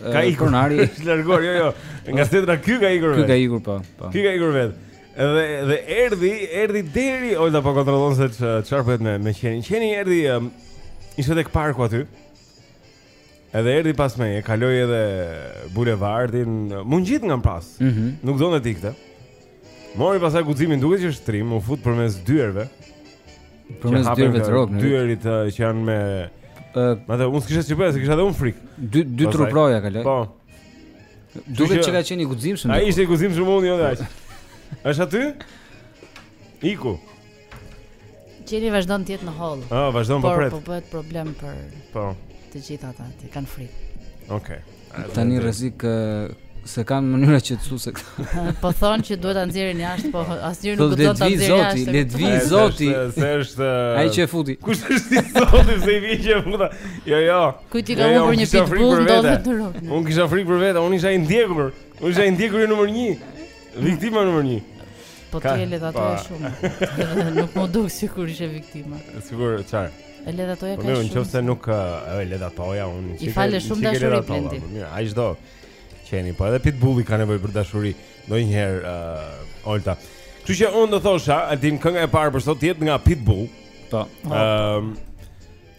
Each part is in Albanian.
Ka ikur pronari. Është larguar, jo, jo. Nga zetra ky ka ikur vetë. Ky ka ikur po, po. Ky ka ikur vetë. Dhe dhe erdhi, erdhi deri Olta po kontrollon se çfarë bëhet me me qenin. Qeni erdhi um, ishte tek parku aty. Edhe erdhi pas meje, kaloi edhe bulevardin, m'u ngjit nga pas. Mm -hmm. Nuk donte të ikte. Mori pastaj guximin duket që është trim, u fut përmes dyerve Përmes dyerve të rogë Dyert që janë me uh, Madje unë s'kisha ç'të bëja, s'kisha dhe unë frikë Dy, dy truproja kaloi Po Duket që ka qenë i guximshëm. shumë Ai ishte i guximshëm shumë unë jo dhe aq është aty? Iku Qeni vazhdon të jetë në holl. Ah, vazhdon po pret. Po bëhet problem për. Po. Të gjithë ata që kanë frikë. Okej. Okay. Tani rrezik se kanë mënyra që të thosë këta. Po thonë që duhet ta nxjerrin jashtë, po asnjëri nuk do ta nxjerrë jashtë. Le të vijë i zoti, le të vijë i zoti. Ai që e futi. Kush është i zoti se i vjen që futa? Jo, jo. Kujt i ka jo, jo, humbur një pitbull ndodhet në rrugë. Unë kisha frikë për vete, unë isha i ndjekur. Unë isha i ndjekur numër 1. Viktima numër një Po ti e ledhatoje shumë Nuk më duket sikur ishe viktima Sigurt, çfarë? E ledhatoje po ka shumë Në qoftë se nuk e ledhatoja unë I fale shumë dashuri Blendi po Ai çdo qeni, po edhe pitbulli ka nevojë për dashuri ndonjëherë uh, Olta Kështu që unë do thosha Altin kënga e parë për sot të jetë nga Pitbull Po um,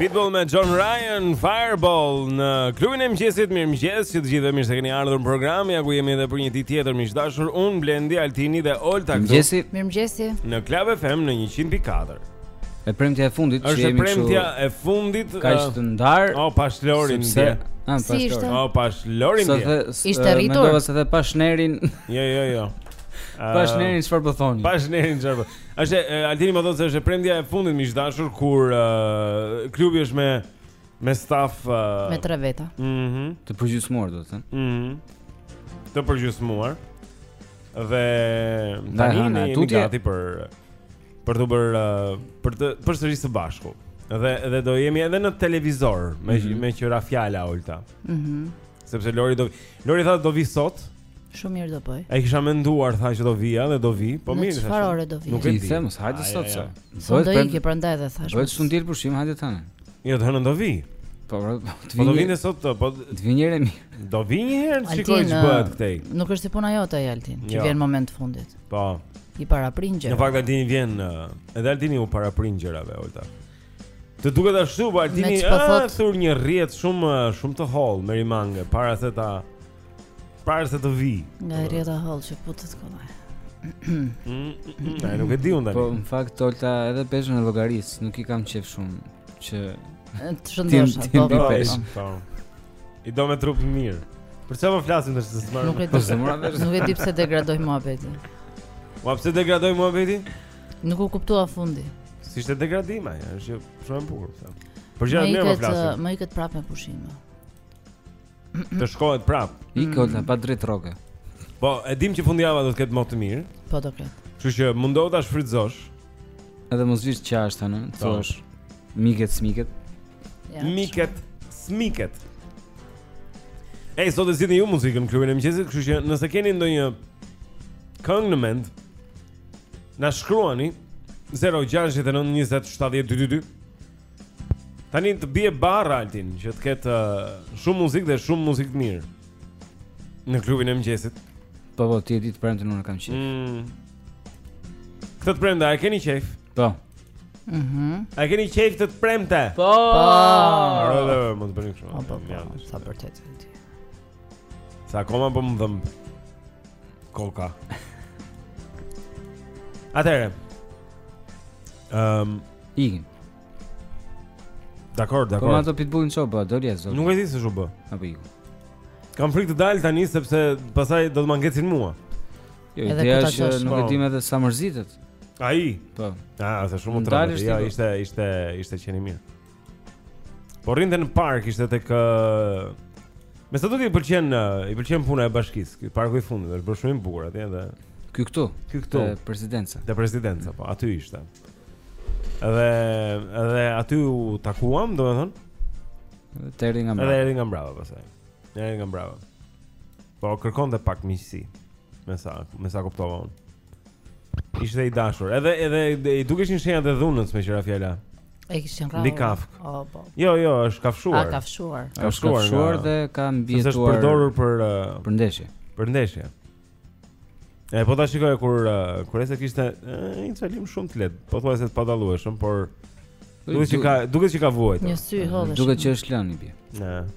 Pitbull me John Ryan Fireball në klubin e mëngjesit, mirëmëngjes, ju të gjithëve mirë se keni ardhur në program. Ja ku jemi edhe për një ditë tjetër miq të dashur, unë Blendi, Altini dhe Olta këtu. Mirëmëngjesi. Mirëmëngjesi. Në Club FM në 100.4. E premtja e fundit që jemi këtu. Është premtja e fundit. Ka uh, të ndar. O pa Lorin. Sepse... Ah, pa Lorin. O pa Lorin. Ishte rritur. Mendova se the pash nerin. Jo, jo, jo. Pash nerin çfarë po thoni? Pash nerin çfarë po. Është Altini më thotë se është e premtja e fundit miq të dashur kur uh, klubi është me me staf uh, me tre veta. Mhm. Mm të përgjysmuar do të thënë. Mhm. Mm të përgjysmuar. Dhe tani ne jemi gati për për t'u bërë uh, për të përsëri së bashku. Dhe dhe do jemi edhe në televizor me mm -hmm. me që ra fjala Olta. Mhm. Mm Sepse Lori do Lori tha do vi sot. Shumë mirë do bëjë. E kisha menduar tha që do vija dhe do vi, po mirë. Çfarë ore do vi? Nuk e di. Mos hajde sot se. Do të ikë prandaj dhe thashë. Bëhet shumë diel pushim, hajde tani. Jo, të hënën do vi. Po, po, po, të vijë. Po do vijë sot, po të vijë një herë mirë. Do vijë një herë, shikojë ç'bëhet këtej. Nuk është si puna jote ai Altin, që jo. vjen momentin e fundit. Po. I paraprin gjërave. Në fakt Altini vjen, edhe Altini u paraprin gjërave Olta. Të duket ashtu, po Altini e thur një rrjet shumë shumë të hollë merimange para se ta para se të vijë. Nga rrjeta e hollë që këputet kollaj. Ai nuk e di unë tani. Po në fakt tolta edhe peshën e llogaris, nuk i kam qejf shumë të shëndoshat. Po, po, po. I do me trup mirë. Për çfarë po flasim tash se s'mora. Nuk e di. Nuk e di pse degradoi muhabeti. Po pse degradoi muhabeti? Nuk u kuptua fundi. Si ishte degradim ai, është shumë e bukur. Për gjëra më mirë flasim. Më iket prapë me pushim. Të shkohet prapë. Ikot mm. pa të drejtë rroge. Po, e dim që fundjava do të ketë mot të mirë. Po do ketë. Kështu që mundo ta shfrytëzosh. Edhe mos vish çash tani, po. thosh. Më iket, s'më iket. Ja, më iket, s'më iket. Ej, sot e zgjidhni ju muzikën në klubin e mëngjesit, kështu që nëse keni ndonjë këngë në mend, Na shkruani 0692070222. Tani të bie barra Altin që të ketë uh, shumë muzikë dhe shumë muzikë të mirë në klubin e mëngjesit. Po po, ti e di të premten unë kam qejf. Mm. Këtë të premte, a e keni qejf? Po. Mhm. Mm a e keni qejf këtë të premte? Po. Po. Ora, mund të bëni kështu. Po, po, po. Sa për të Sa akoma po më dhemb. Koka. Atëherë. Ehm, um, ikim. Dakor, dakor. Po atë pitbullin ç'u bë, do rjezë. Nuk e di se ç'u bë. Apo iku. Kam frikë të dal tani sepse pastaj do të ma ngecin mua. Jo, ideja është që nuk e po. dimë edhe sa mërzitet. Ai. Po. Ah, është shumë tradhtë. Ja, ishte ishte ishte qen i mirë. Po rrinte në park, ishte tek ë Me sa duket i pëlqen i pëlqen puna e bashkisë. Ky parku i fundit është bërë shumë i bukur atje dhe ky këtu, ky këtu te presidenca. Te presidenca, po aty ishte. Edhe edhe aty u takuam, domethënë. Edhe të erdhi nga mbrapa. Edhe erdhi nga mbrapa pastaj. Të erdhi nga mbrapa. Po kërkonte pak miqësi. Me sa, me sa kuptova unë. Ishte i dashur. Edhe edhe i dukeshin shenjat e dhunës meqë ra fjala. E kishin rrahur. Nikafk. Oh, po. Jo, jo, është kafshuar. Ka kafshuar. Ka kafshuar dhe ka mbijetuar. Është përdorur për uh, për ndeshje. Për ndeshje. E po ta shikoje kur uh, kur ai kishte një çalim shumë të lehtë. Pothuajse të padallueshëm, por duket që ka duket që ka vuajtur. Një sy hodhësh. Duket që është lënë i bie. Ëh.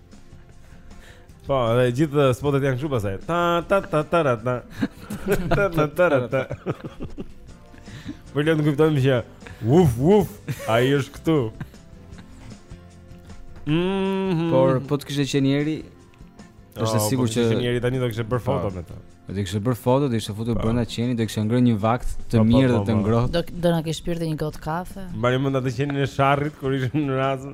Po, dhe gjithë spotet janë kështu pasaj. Ta ta ta ta ta ta. Ta ta ta ta ta. Po le të kuptojmë që uf uf, ai është këtu. Mhm. Por po të kishte qenë njeri, është e sigurt që njeriu tani do kishte bër foto me të. Do të kishte bër foto, do ishte futur brenda qenit, do kishte ngrënë një vakt të mirë dhe të ngrohtë. Do do na kish pirë një gotë kafe. Mbani mend atë qenin në sharrit kur ishin në razën.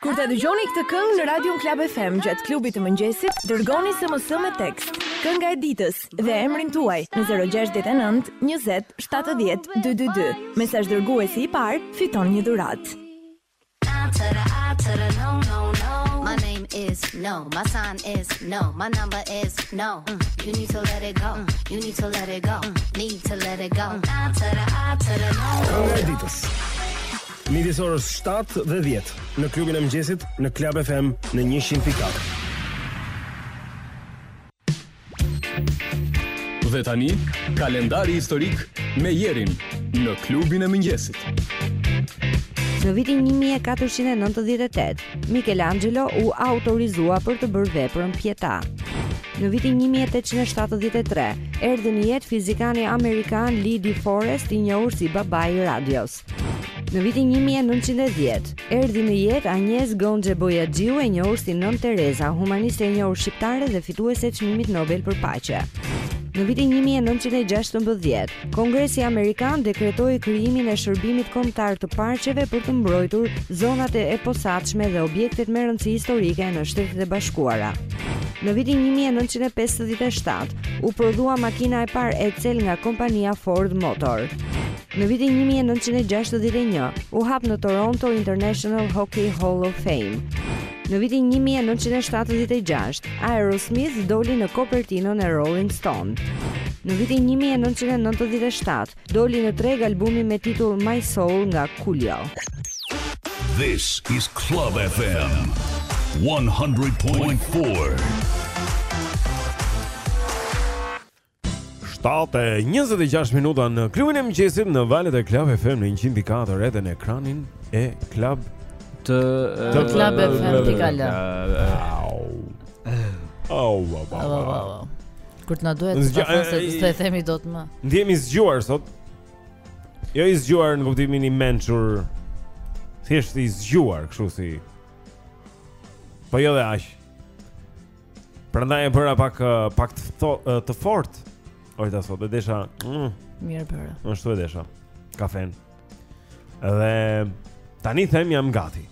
Kur ta dëgjoni këtë këngë në Radion Club FM gjatë klubit të mëngjesit, dërgoni SMS me tekst, kënga e ditës dhe emrin tuaj në 069 20 70 222. Mesazh dërguesi i parë fiton një dhuratë. My name is no, my sign is no, my number is no. Mm. You need to let it go, mm. you need to let it go, mm. need to let it go. Mm. Kënga e ditës. Midis orës 7 dhe 10 në klubin e mëngjesit në Club FM në 100.4. Dhe tani, kalendari historik me Jerin në klubin e mëngjesit. Në vitin 1498, Michelangelo u autorizua për të bërë veprën Pieta. Në vitin 1873, erdhi në jetë fizikani amerikan Lee De Forest, i njohur si babai i radios. Në vitin 1910, erdhi në jetë Anjezë Gonxhe Bojaxhiu e njohur si Nën Tereza, humaniste e njohur shqiptare dhe fituese e çmimit Nobel për paqe. Në vitin 1916, Kongresi Amerikan dekretoi krijimin e Shërbimit Kombëtar të Parqeve për të mbrojtur zonat e posaçme dhe objektet me rëndësi historike në Shtetet e Bashkuara. Në vitin 1957, u prodhua makina e parë Edsel nga kompania Ford Motor. Në vitin një mijë e nëntëqind e gjashtëdhjetë e një, u hap në Toronto International Hockey Hall of Fame. Në vitin 1976, Aerosmith doli në kopertinën e Rolling Stone. Në vitin 1997, doli në treg albumi me titull My Soul nga Coolio. This is Club FM 100.4. 7:26 minuta në klubin e mëngjesit në valët e Club FM në 104 edhe në ekranin e Club të të Club FM ti ka lë. Au. Au, au, au, au. Kur të na duhet të pasojë se të themi dot më. Ndihem i zgjuar sot. Jo i zgjuar në kuptimin i mençur. Thjesht i zgjuar, kështu si. Po jo dhe aq. Prandaj e bëra pak pak të to, të fortë. Olta sot, e desha. Mm. Mirë bëra. Unë shtu e desha. Kafen. Edhe tani them jam gati.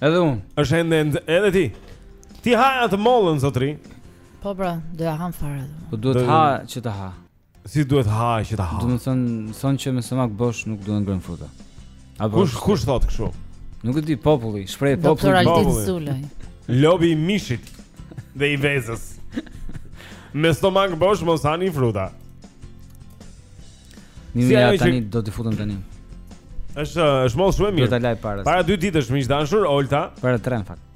Edhe unë. Është ende. Edhe ti. Ti ha atë mollën zotri. Po pra, do ja ha fare. Po duhet ta ha që ta ha. Si duhet ta ha që ta ha. Do të thonë, thonë që me stomak bosh nuk duhen ngrënë fruta. A kush kush thotë kështu? Nuk e di populli, shprehje populli. Doktor Altin Zulaj. Lobi i mishit dhe i vezës. me stomak bosh mos hani fruta. Mimi si ja tani që... do të futem tani. Është është mollë shumë mirë. Do ta laj para. Para dy ditësh miq të dashur, Olta. Para tre në fakt.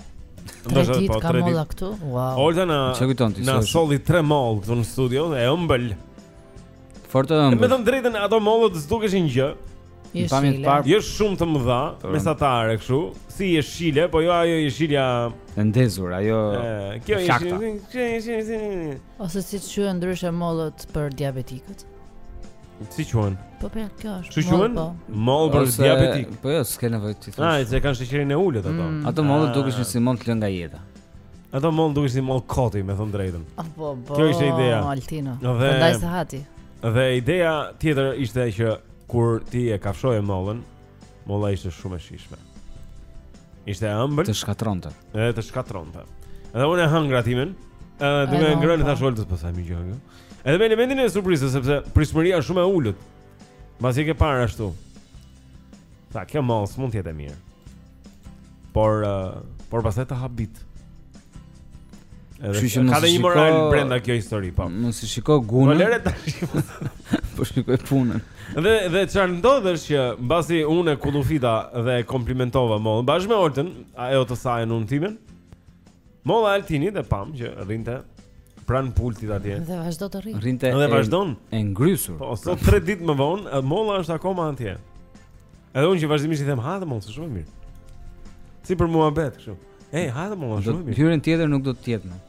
Do të thotë po tre ditë këtu. Wow. Olta na, ç'e kujton ti. Na solli tre mollë këtu në studio, e ëmbël. Fort e ëmbël. Me thënë të drejtën ato mollët s'dukeshin gjë. Në pamje të parë. Jo shumë të mëdha, mesatare kështu, si jeshile, po jo ajo jeshilja e ndezur, ajo. Kjo jeshile. Ose siç quhen ndryshe mollët për diabetikët. Si quhen? Po pra, kjo është. Si quhen? Po. Mollë për diabetikë. Po jo, s'ke nevojë t'i thuash. Ai, se kanë sheqerin e ulët ato. Mm. Ato mollë ah. dukeshin si mollë të lëna nga jeta. Ato mollë dukeshin si mollë koti, me thënë të drejtën. Ah, po, po. Kjo ishte ideja. Altino. Prandaj s'e ha ti. Dhe ideja tjetër ishte që kur ti e kafshoje mollën, molla ishte shumë e shijshme. Ishte e ëmbël. Të shkatronte. Edhe të shkatronte. Edhe unë e hëngra timen. Edhe duke ngrënë po. i thashë Oltës po sa e mirë gjë. Edhe me elementin e surprizës sepse pritshmëria është shumë e ulët. Mbasi e ke parë ashtu. Se kjo mollë s'mund të jetë e mirë. Por uh, por pastaj të habit. Kështu që ka dhe një moral brenda kësaj historie, po. Mos i shiko gunën. Po lëre tash. Po shikoji punën. Dhe dhe çfarë ndodh është që mbasi unë e kullufita dhe komplimentova mollën bashkë me Oltën, ajo të sajën unë timen. Molla e Altinit e pamë që rrinte pranë pultit atje. Dhe vazhdon të rrijë. Rrinte. Dhe vazhdon. E ngrysur. Po sot 3 ditë më vonë, molla është akoma atje. Edhe unë që vazhdimisht i them haje atë mollë, shumë mirë. Si për muhabet kështu. Ej, haje atë mollë, shumë mirë. Herën tjetër nuk do të jetë më.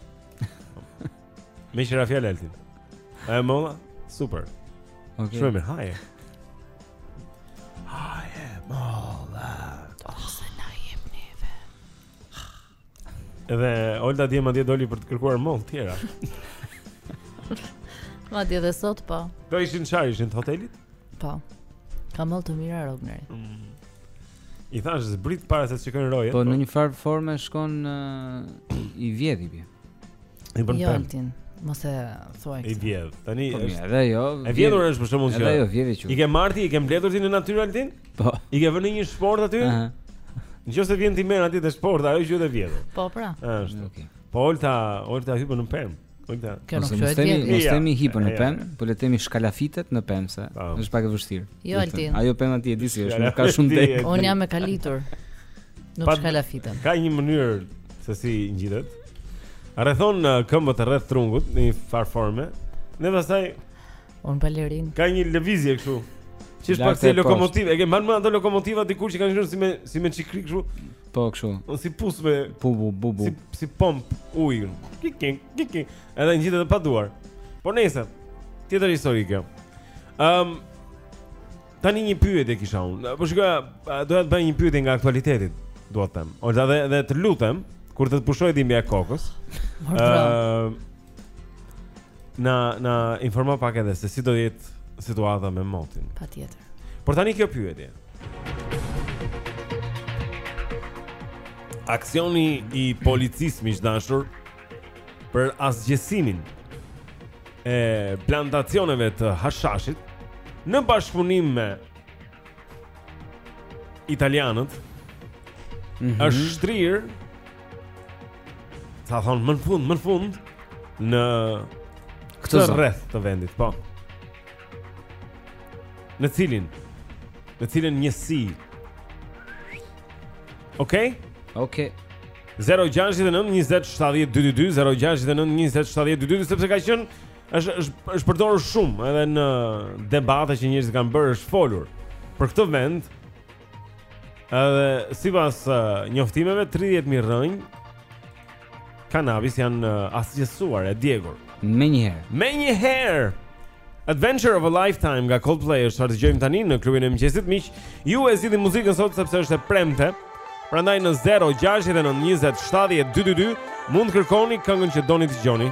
Me qira fjalë Altin. Ajo molla, super. Okej. Shumë mirë, haje. Haje molla. Dhe Olta dje madje doli për të kërkuar mollë të tjera. madje dhe sot po. Do ishin çfarë ishin të hotelit? Po. Ka mollë të mira Rogneri. Mm. I thashë zbrit para se të shikojnë rojet. Po, po në një farë forme shkon uh, i vjedh i bie. I bën jo, pem. Mos e thuaj këtë. I vjedh. Tani po, është. Edhe jo. E vjedhur është për shkakun që. Edhe jo vjedh i qoftë. I ke marrë ti, i ke mbledhur ti në natyrë Altin? Po. I ke vënë një shportë aty? Ëh. Në qoftë se vjen ti merr atje te shporta, ajo që e vjedh. Po pra. Është. Okej. Po Olta, Olta hypën në pemë. Olta. Kjo nuk është vjedhje. Mos themi hipën në pemë, po le të themi shkalafitet në pemë se po. është pak e vështirë. Jo Altin. Ajo pemë atje e di si është, nuk ka shumë degë. Unë jam e kalitur. Nuk shkalafitem. Ka një mënyrë se si ngjitet. Rrethon uh, këmbët rreth trungut në një farë forme. Ne pastaj Unë balerinë. Ka një lëvizje kështu. Që është pak si lokomotivë, i ke parë ato lokomotiva dikur që kanë qenë si me si me çikrik kështu. Po kështu. Po si pus me bu bu bu bu. Si si pompë uji. Kik kik kik kik. Edhe ngjitet pa duar. Po nejse tjetër histori kjo. Ehm um, tani një pyetje kisha unë. Po shikoj, doja të bëj një pyetje nga aktualiteti, dua të them. Ose edhe edhe të lutem kur të të pushojë dhimbja e kokës. Ehm Na na informo pak edhe se si do jetë situata me motin. Patjetër. Por tani kjo pyetje. Aksioni i policisë miq të dashur për asgjësimin e plantacioneve të hashashit në bashkëpunim me italianët mm -hmm. është shtrirë Ca thonë, më në fund, më në fund Në këtë rreth të vendit, po Në cilin Në cilën njësi Okej? Okay? Okej okay. 0-6-9-27-12-2 0-6-9-27-12-2 Sepse ka qenë është është është përdorur shumë edhe në debate që njerëzit kanë bërë është folur për këtë vend Edhe sipas uh, njoftimeve, 30.000 rrënjë kanabis janë uh, asgjësuar e djegur. Menjëherë. Menjëherë! Adventure of a Lifetime nga Coldplay është çfarë dëgjojmë tani në klubin e mëngjesit miq Ju e zgjidhni muzikën sot sepse është e premte Prandaj në 0, 6, 9, 20, 70, 22, 22 Mund të kërkoni këngën që doni të dëgjoni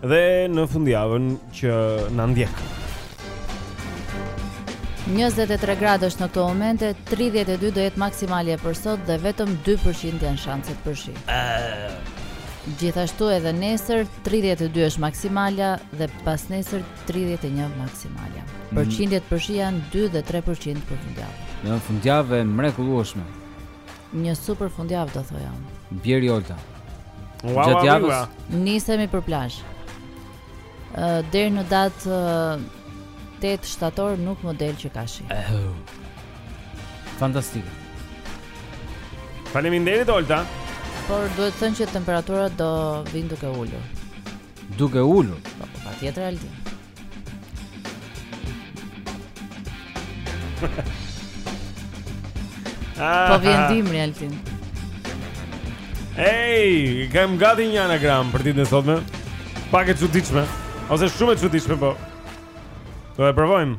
Dhe në fundjavën që na ndjek. 23 gradë është në këto momente, 32 do jetë maksimalja për sot dhe vetëm 2% janë shanset për shi. Gjithashtu edhe nesër 32 është maksimalja dhe pasnesër 31 maksimalja. Mm. Përqindjet për shi janë 2 dhe 3% për fundjavë. Një fundjavë e mrekullueshme. Një super fundjavë do thoja unë. Bjeri Olta. Wow, Gjatë javës wow, wow. nisemi për plazh. Ë uh, deri në datë uh, 8 shtator nuk më del që ka shi. Oh. Fantastik. Faleminderit Olta. Por duhet thënë që temperaturat do vijnë duke u ulur. Duke u ulur. Po, po patjetër Alti. Po vjen dimri Altin. Ej, kam gati një anagram për ditën e sotme. Pak e çuditshme, ose shumë e çuditshme po. Do e provojmë.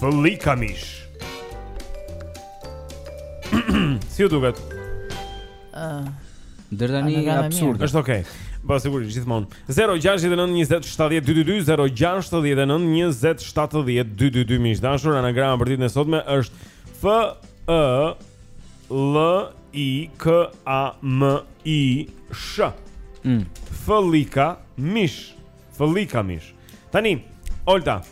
Fëllika mish. Si u duket? Uh, Dërë tani absurd është okej okay. Po sigurisht gjithmonë. 0692070222 0692070222 miq të dashur, anagrama për ditën e sotme është F E L I K A M I SH. Mm. Fëllika mish. Fëllika mish. Tani, Olta,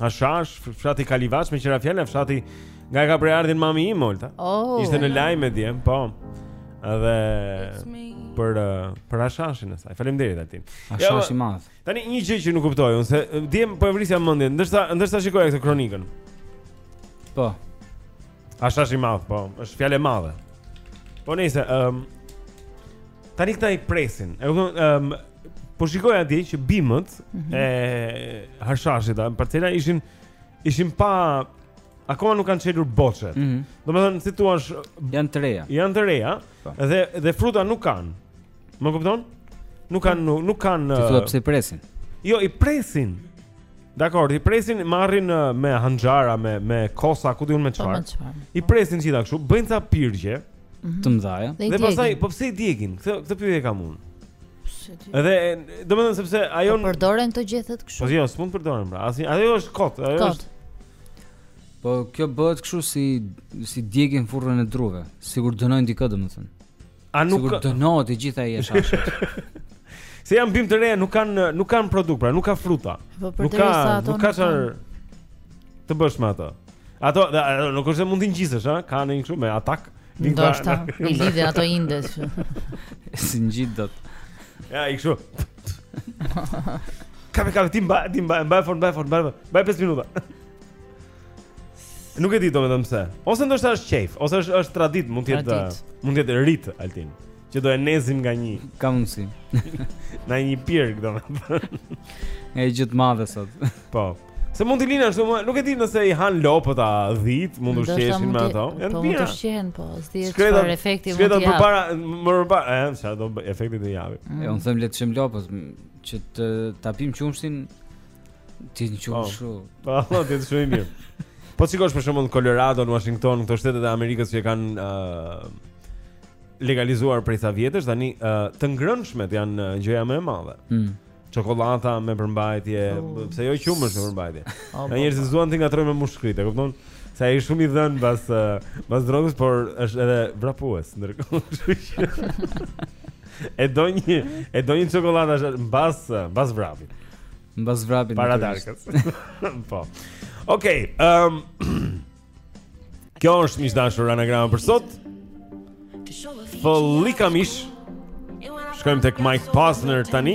Hashash, fshati Kalivaç me qira fjalë, fshati nga e ka prejardhjen mami i Oltës. Oh. Ishte në lajme dje, po. Edhe për eh, për hashashin e saj. Faleminderit Altin. Hashash i madh. Tani një gjë që nuk kuptoj, unë se eh, dje po e vrisja mendjen, ndërsa ndërsa shikoja këtë kronikën. Po. Hashash i madh, po, është fjalë e madhe. Po nëse ëm ehm, um, Tani këta i presin. E kupton, ëm um, po shikoja atje që bimët mm -hmm. e hashashit, parcela ishin ishin pa akoma nuk kanë çelur boçet. Mm -hmm. Domethënë si thua, janë të reja. Janë të reja pa. Po. dhe dhe fruta nuk kanë. Më kupton? Nuk kanë nuk, nuk kanë Ti thua pse i presin? Jo, i presin. Dakor, i presin, marrin me hanxhara, me me kosa, ku di unë me po, çfarë. I presin të gjitha kështu, bëjnë ca pirgje mhm. të mëdha. Dhe pastaj, po pse i djegin? Këtë këtë pyetje kam unë. Edhe, domethënë sepse ajo po përdoren këto gjethet kështu. Po jo, s'mund të përdoren pra. Asnjë, ajo është kot, ajo kot. është. Po kjo bëhet kështu si si djegin furrën e druve, sikur dënojnë dikë domethënë. A nuk Sikur dënohet i gjithë ai hashashi. Se janë bimë të reja, nuk kanë nuk kanë produkt, pra nuk ka fruta. Po, nuk ka, nuk ka çfarë të bësh me ato. Ato nuk është se mund të ngjisësh, ha, ka ndonjë kështu me Attack. Ndoshta i lidhe ato indes. S'i ngjit dot. Ja, i kështu. Ka me ka tim ba, tim ba, mbaj fort, mbaj fort, mbaj. Mbaj 5 minuta. Nuk e di domethënë pse. Ose ndoshta është qejf, ose është është traditë, mund të jetë mund të jetë rit Altin, që do e ndezim nga një. Ka mundësi. Në një pirg domethënë. Nga një gjë të madhe sot. Po. Se mund të lihen ashtu, nuk e di nëse i han lopët a dhitë, mund të ushqeshin me ato. Janë po, mira. Mund të ushqehen po, s'dihet çfarë efekti mund të japë. Shkretat përpara, më përpara, ëh, çfarë do efekti të japë. Mm. E unë them le të ushqehen lopët që të ta pim qumshin Ti në qumësht Po, po, ti je shumë i mirë Po të shikosh për shembull në Colorado, në Washington, këto shtetet e Amerikës që e kanë uh, legalizuar prej sa vjetësh tani uh, të ngrënshmet janë uh, gjëja më e madhe mm. Çokolata me përmbajtje, oh. pse jo qumësht me përmbajtje. Oh, Ai njerëzit duan të ngatërrohen me mushkëritë, e kupton? Se ai është shumë i dhënë pas pas drogës, por është edhe vrapues ndërkohë. E do një, e do një çokoladë mbas mbas vrapit. Mbas vrapit. Para darkës. po. Okej, okay, ehm um, Kjo është miq të dashur anagrama për sot. Fëllikamish. Shkojmë tek Mike Posner tani.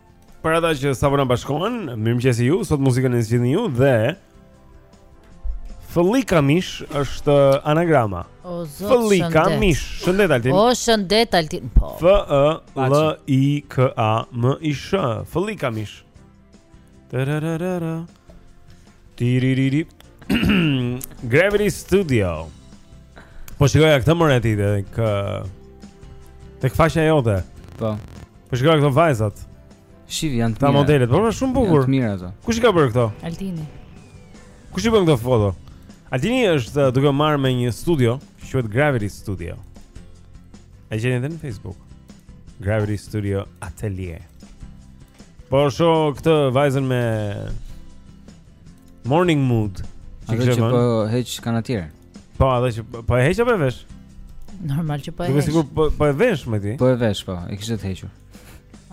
Për ata që sapo na bashkohen, mirëmëngjesi ju, sot muzikën e zgjidhni ju dhe Fëllikamish është anagrama O zot Fëllika shëndet. mish, shëndet Altin O shëndet Altin po. F-Ë-LL-I-K-A-M-I-SH Fëllikamish Tërërërërë Tiririri. Gravity Studio. Po shikoja këto more ti te... Tek faqja jote. Po. Po shikoj këto vajzat. Shih janë të mira. Këto modelet, po është shumë bukur. Të mira ato. Kush i ka bërë këto? Altini. Kush i bën këto foto? Altini është uh, duke u marrë me një studio, që quhet Gravity Studio. E gjeni edhe në Facebook. Gravity Studio Atelier. Po shoh këtë vajzën me Morning Mood. Që që po heq kanotieren. Po, ajo që po, po e heq apo e vesh? Normal që po e heq. Sigur po, po e vesh more ti. Po e vesh po, e kishte të hequr.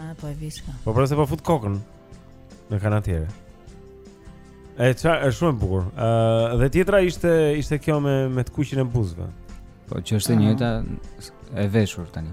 A po e vesh ka. Po pra se po fut kokën në kanotiere. E ça është shumë e bukur. Ë uh, dhe tjetra ishte ishte kjo me me të kuqin e buzëve. Po që është e njëjta e veshur tani.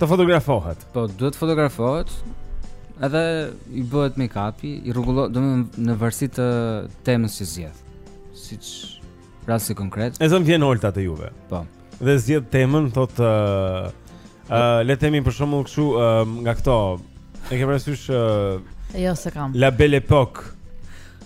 Të fotografohet. Po, duhet të fotografohet. Edhe i bëhet make-upi, i rregullohet, domethënë në varësi të temës që zgjedh. Siç rasti konkret. E zëmë vjen Olta te juve. Po. Dhe zgjedh temën, thotë ë uh, uh, le të themi për shembull kështu uh, nga këto. E ke parasysh uh, Jo, s'e kam. La Belle Époque.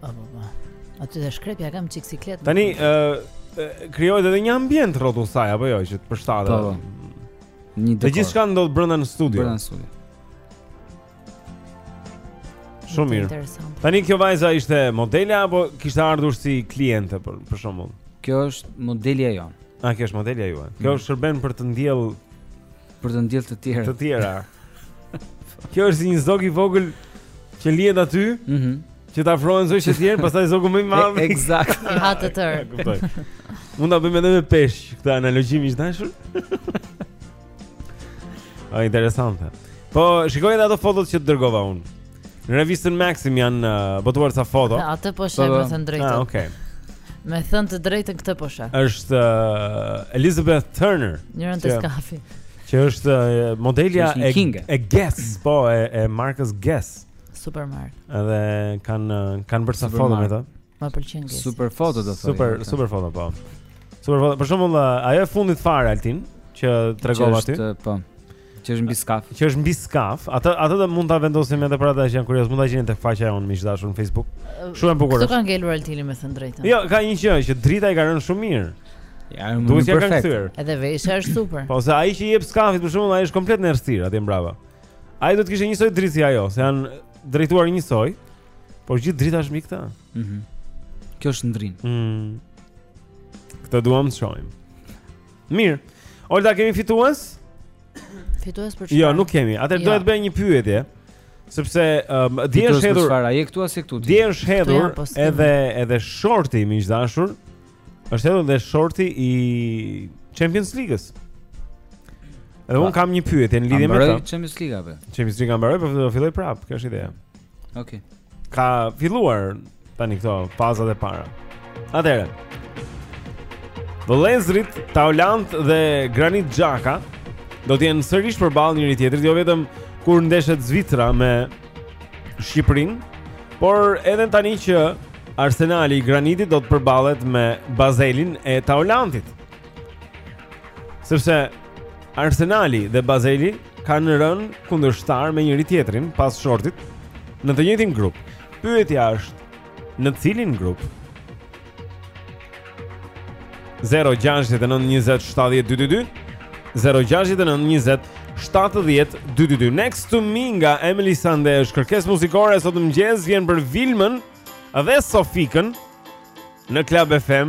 Po po po. Aty dhe shkrepja kam çiksiklet. Tani ë uh, krijohet edhe një ambient rrotull saj apo jo që të përshtatet. Po. po. Një dekor. Gjithçka ndodh brenda në studio Brenda në studio Shumë mirë Tani kjo vajza ishte modelja apo kishte ardhur si kliente për, për shembull Kjo është modelja jonë A, kjo është modelja juaj Kjo mm. është shërben për të ndjell Për të ndjell të tjerët. Të tjera. Kjo është si një zog i vogël që lihet aty. Mhm. Mm që të afrohen zogj të tjerë, pastaj zogu më i madh. Eksakt. I ha të tërë. Kuptoj. Mund ta bëjmë edhe me peshk këtë analogji miq të dashur. Ah, interesante. Po shikoje ti ato fotot që të dërgova unë. Në revistën Maxim janë uh, botuar ca foto. Ja, atë po shoh me të drejtën. Ah, okay. Me thënë të drejtën këtë po shoh. Është uh, Elizabeth Turner. Njërën te skafi. Që është uh, modelja e, e Guess, po, e, e markës Guess. Super markë. Edhe kanë kanë bërë ca foto me të. Më pëlqen gjesti. Super foto do thoj. Super, super foto po. Super foto. Për shembull, eh, ajo e fundit fare Altin që tregove ti. Që është po. Që është mbi skaf. Që është mbi skaf. Atë atë do mund ta vendosim edhe për ata që janë kuriozë, mund ta gjeni tek faqja jonë miq të dashur në Facebook. Eh, shumë e bukur. Këtu ka ngelur Altini me thënë të drejtën. Jo, ka një gjë që drita i ka rënë shumë mirë. Ja, më duhet të kthyer. Edhe veshja është super. Po se ai që i jep skafit për shembull, ai është komplet në errësirë atje mbrapa. Ai do të kishte njësoj dritë si ajo, se janë drejtuar njësoj. Por gjithë drita është mbi këtë. Mhm. Mm Kjo është ndrin. Mhm. Mm Këtë duam të shohim. Mirë. Olta kemi fitues? Fitues për çfarë? Jo, nuk kemi. Atëherë jo. do të bëj një pyetje. Sepse um, dje është hedhur çfarë? Je këtu a s'je këtu. Dje është hedhur po edhe edhe shorti i miq të dashur. Është hedhur edhe shorti i Champions League-s. Edhe unë kam një pyetje në lidhje me këtë. Champions League-a? Champions League-a mbaroi, po do fillojë prapë, kjo është ideja. Ok Ka filluar tani këto fazat e para Atëherë vëllezërit, Taulant dhe Granit Xhaka do të jenë sërish përballë njëri-tjetrit Jo vetëm kur ndeshet Zvicra me Shqipërinë Por edhe tani që Arsenali i Granitit do të përballet me Bazelin e Taulantit Sepse Arsenali dhe Bazeli kanë rënë kundërshtarë me njëri-tjetrin pas shortit në të njëjtin grup. Pyetja është në cilin grup? 0692070222 0692070222 Next to me nga Emeli Sandé është kërkesë muzikore sot në mëngjes vjen për Vilmën dhe Sofikën në Club FM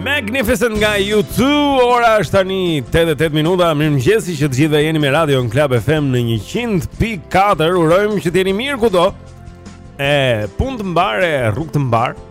Magnificent nga U2 Ora është tani 8 e 8 minuta Mirëmëngjesi të gjithëve jeni me radion Club FM në 100.4 Urojmë që të jeni mirë kudo E punë të mbarë e rrugë të mbarë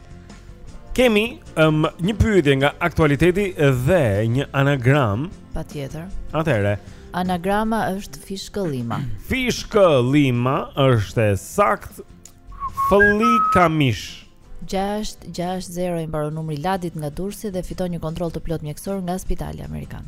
Kemi um, një pyetje nga aktualiteti dhe një anagram. Patjetër. Atëherë. Anagrama është fishkëllima. Fishkëllima është e saktë fyell kallamish. 660 i mbaron numri Ladit nga Durrësi dhe fiton një kontroll të plotë mjekësor nga Spitali Amerikan.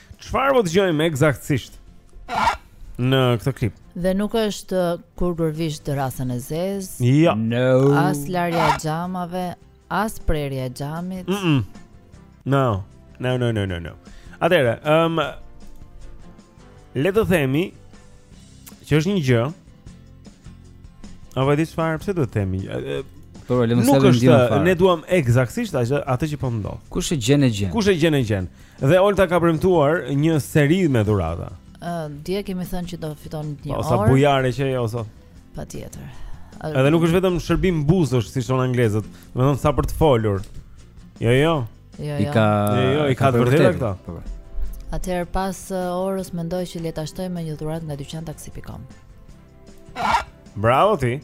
Çfarë po dëgjojmë eksaktësisht? Në këtë klip. Dhe nuk është uh, kur gërvish dërrasën e zezë. Jo. No. As larja e xhamave, as prerja e xhamit. Mm -mm. Jo. Jo, jo, jo, jo, jo. Atëherë, ëm um, le të themi që është një gjë. Apo e di çfarë, pse duhet të themi? Po, le të mos e themi fare. Ne duam eksaktësisht atë që po ndodh. Kush e gjen e gjen? Kush e gjen e gjen? Dhe Olta ka premtuar një seri me dhurata. Ë, uh, dje kemi thënë që do fitojë një orë. Po sa bujare që je sot. Patjetër. Edhe nuk është vetëm shërbim buzësh siç thon anglezët, domethënë sa për të folur. Jo, jo. Jo, jo. I ka jo, jo, i ka të vërteta këto. Po, po. Atëherë pas uh, orës mendoj që le ta shtojmë me një dhuratë nga dyqan taksi.com. Bravo ti.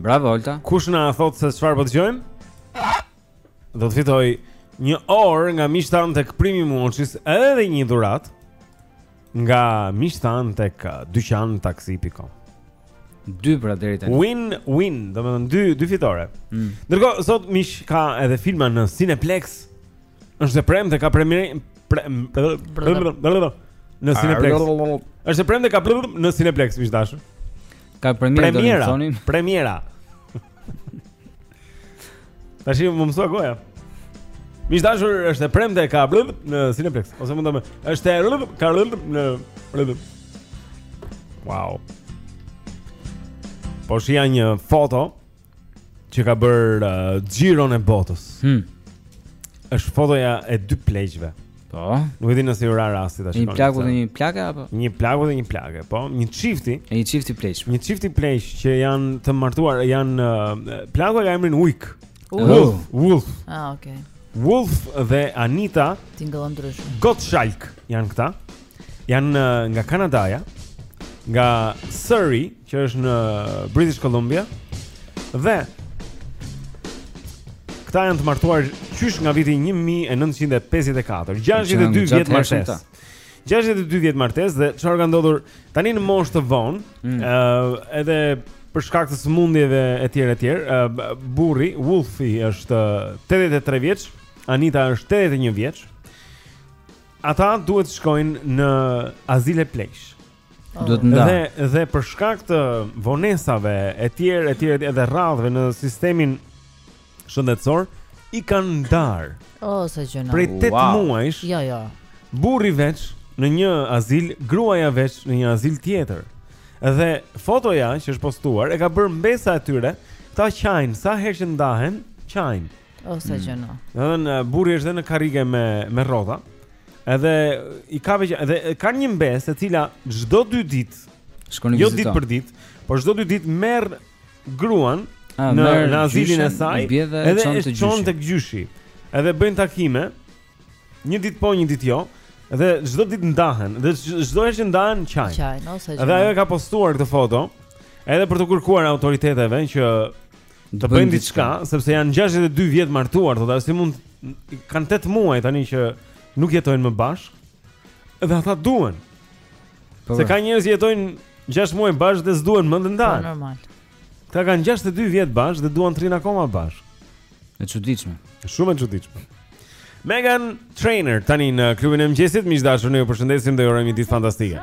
Bravo Olta. Kush na thot se çfarë po dëgjojmë? do të fitojë një orë nga miqtë tanë tek Primi Muçis edhe një dhuratë nga miqtë tanë tek uh, dyqan taksi.com. Dy pra deri tani. Win win, domethënë dy dy fitore. Mm. Ndërkohë sot miq ka edhe filma në Cineplex. Është e premte ka premierë pre, në Cineplex. Është e premte ka në Cineplex miq të dashur. Ka premierë do të thonin. Premiera. Tashi m'u mësua goja. Miq të dashur është e premte e ka blum në Cineplex ose mund të themi është e blum ka blum në blum. Wow. Po shi ja një foto që ka bërë uh, xhiron e botës. Hm. Është fotoja e dy pleqve. Po. Nuk e di nëse ju ra rasti ta shi. Një plaku dhe një plake apo? Një plaku dhe një plake, po. Një çifti. E një çifti pleqsh. Një çifti pleqsh që janë të martuar, janë uh, plaku ka emrin Ujk. Wolf. Wolf. Ah, okay. Wolf dhe Anita. Tingëllon ndryshe. Gottschalk janë këta. Janë uh, nga Kanadaja, nga Surrey. që është në British Columbia dhe këta janë të martuar qysh nga viti 1954, 62 vjet martesë. 62 vjet martesë dhe çfarë ka ndodhur tani në moshë të vonë, ëh, mm. uh, edhe për shkak të sëmundjeve etj etj, uh, burri Wolfi është 83 vjeç, Anita është 81 vjeç. Ata duhet të shkojnë në azile pleqsh. Duhet nda. Dhe dhe për shkak të vonesave etj etj edhe rradhëve në sistemin shëndetësor i kanë ndarë. Oh, sa gjynah. Prej 8 wow. muajsh. Jo, jo. Burri veç në një azil, gruaja veç në një azil tjetër. Dhe fotoja që është postuar e ka bërë mbesa e tyre, këta qajnë sa herë që ndahen, qajnë. O sa gjynah. Do të thënë burri është dhe në karrige me me rrota. Edhe i kanë veç edhe kanë një mbesë e cila çdo 2 ditë shkon jo ditë për ditë, por çdo 2 ditë merr gruan A, në në azilin e saj edhe e çon tek gjyshi. Edhe bëjnë takime një ditë po, një ditë jo. Dhe çdo ditë ndahen, dhe çdo herë që ndahen qajnë. Qajnë, o sa gjynah. Dhe ajo e ka postuar këtë foto, edhe për t'u kërkuar autoriteteve që të bëjnë diçka, sepse janë 62 vjet martuar, thotë, si mund kanë 8 muaj tani që nuk jetojnë më bashkë. Dhe ata duan. Po, se ka njerëz që jetojnë 6 muaj bashkë dhe s'duan më të ndahen. Po normal. Këta kanë 62 vjet bashkë dhe duan të rrinë akoma bashkë. E çuditshme. Shumë e çuditshme. Meghan Trainor tani në klubin e mëngjesit, miq të dashur, ne ju përshëndesim dhe ju urojmë një ditë fantastike.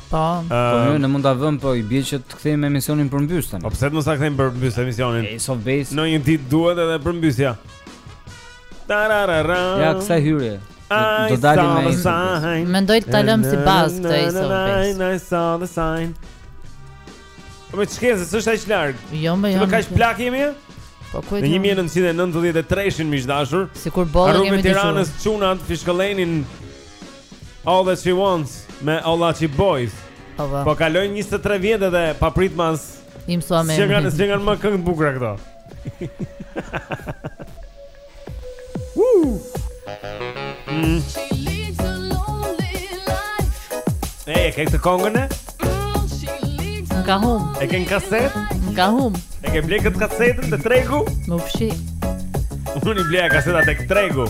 Po. Po më në mund ta vëm po i bie që të kthejmë emisionin përmbys tani. Po pse të mos ta kthejmë përmbys emisionin? Ace of Base. Ndonjë ditë duhet edhe përmbysja. Tararara. Ja kësaj hyrje. Do dalim me Ace of. Mendoj ta lëmë si bazë këtë Ace of. I saw the sign. Po me thënë se s'është aq larg. Jo, më jo. Pse kaq pleq jemi? Po ku e di? Në 1993-shin miq të dashur. Sikur bollën jemi në Tiranës, çunat, fishkëllenin, All that she wants me All That She Boys. Po, po. po kaloi 23 vjet edhe pa prit mas. I mësua me. S'i kanë, s'i kanë më këngë të bukura këto. Woo! Mm. E, e ke këtë këngën e? Në ka hum E ke në kasetë? Në ka hum E ke ble këtë kasetën te tregu? Më përshi Unë i bleja kasetat te tregu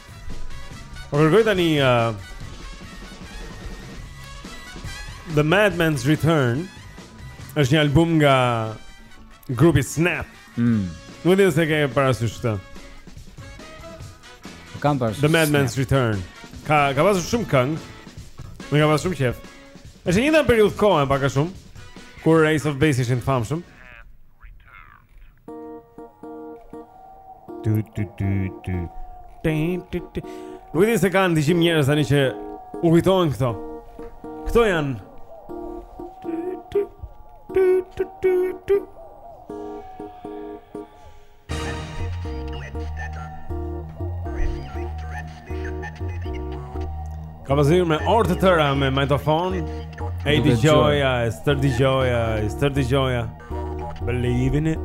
O po kërkoj tani uh, The Madman's Return është një album nga grupi Snap mm. Nuk e di në e ke parasysh këtë Kam parasysh The Madman's Snap. Return Ka, ka pasur shumë këngë E kam pasur shumë qejf është e njëjta periudhë kohe pak a shumë Kur Ace of Base ishin të famshëm Ty ty ty ty. Tin ty ty. Nuk e di në kemi në dëgjim njerëz tani që u kujtohen këto. Këto janë. Kam pas rri me orë të tëra me magnetofon E i dëgjoja, e stërdëgjoja, e stërdëgjoja Believe in it.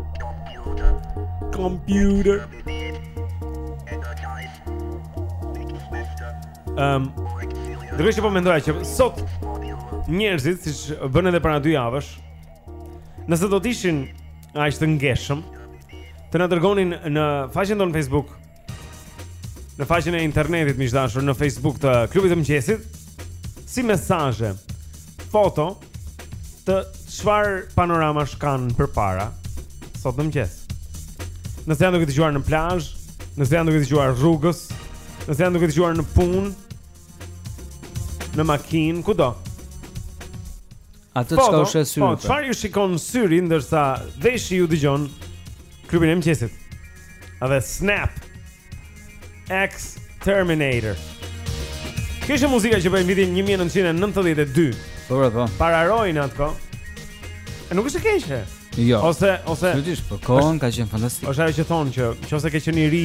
Computer. Ehm, um, po mendoja që sot njerëzit siç bën edhe para dy javësh, nëse do të ishin aq të ngeshëm, të na dërgonin në faqen tonë Facebook Në faqen e internetit miq të dashur në Facebook të klubit të mëngjesit si mesazhe, foto se çfarë panoramash kanë përpara sot në mëngjes. Nëse janë duke dëgjuar në plazh, nëse janë duke dëgjuar rrugës, nëse janë duke dëgjuar në punë, në makinë, kudo. Atë çka u sheh syri. Po, çfarë ju shikon syri ndërsa veshi ju dëgjon klubin e mëngjesit. A dhe Snap Exterminate. Kjo ishte muzika që bënin vitin 1992. Po, po. po. Pararojë atë kohë. E nuk është e keqe. Jo. Ose ose sigurisht, për kohën ka qenë fantastike. Është ajo që thonë që nëse ke qenë i ri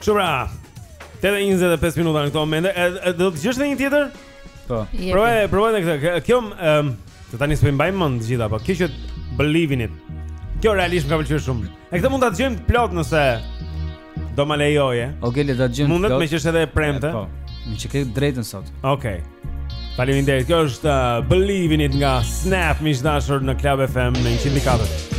Kështu pra. 8:25 minuta në këto momente. Do të dëgjosh edhe një tjetër? Po. Provoje, provoje edhe këtë. Kjo ëm të tani s'po i mbaj mend të gjitha, po. Kjo që believe in it. Kjo realisht më ka pëlqyer shumë. E këtë mund ta dëgjojmë të plotë nëse do ma lejoje. Okej, le ta dëgjojmë. Mundet meqë është edhe e premte. Po. Meqë ke të drejtën sot. Okej. Faleminderit. Kjo është uh, Believe in it nga Snap miq të dashur në Club FM në 104.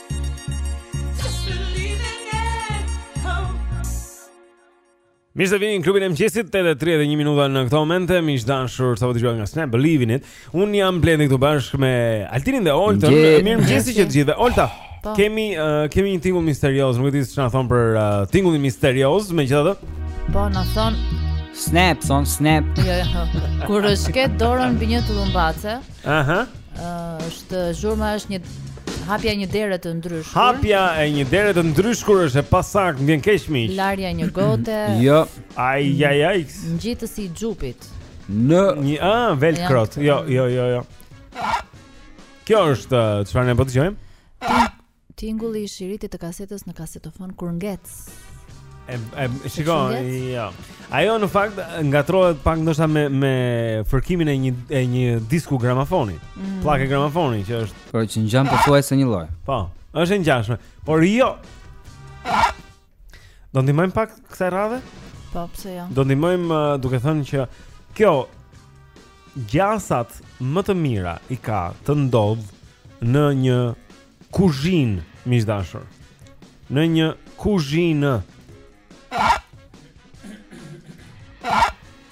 Mirë se vini në klubin e mëngjesit 8:31 minuta në këtë moment. Miq të dashur sapo dëgjuat nga Snap Believe in it. Unë jam Blendi këtu bashkë me Altinin dhe Oltën. Mirë mëngjesi për të gjithë. Olta. Po. Kemi uh, kemi një tingull misterioz, nuk e di çfarë na thonë për uh, tingullin misterioz, megjithatë. Po, na thonë Snap, thonë Snap. Jo, jo. Kur fërkon dorën mbi një tullumbace, Aha. Është zhurma është një hapja e një dere të ndryshkur. Hapja e një dere të ndryshkur është e pasaktë, më vjen keq miq. Larja e një gote. jo. Ai ja ja. Ngjitësi i xhupit. Në një a velkrot. Jo, jo, jo, jo. Kjo është çfarë ne po dëgjojmë? Tingulli i shiritit të kasetës në kasetofon kur ngec. E e shikon, jo. Ajo në fakt ngatërrohet pak ndoshta me me fërkimin e një e një disku gramafoni, mm. pllakë gramafoni që është. Por që ngjan pothuajse njëlloj. Po, është e ngjashme, por jo. Do ndihmojmë pak kësaj radhe? Po, pse jo? Do ndihmojmë uh, duke thënë që kjo gjasat më të mira i ka të ndodh në një kuzhinë, miq të dashur. Në një kuzhinë.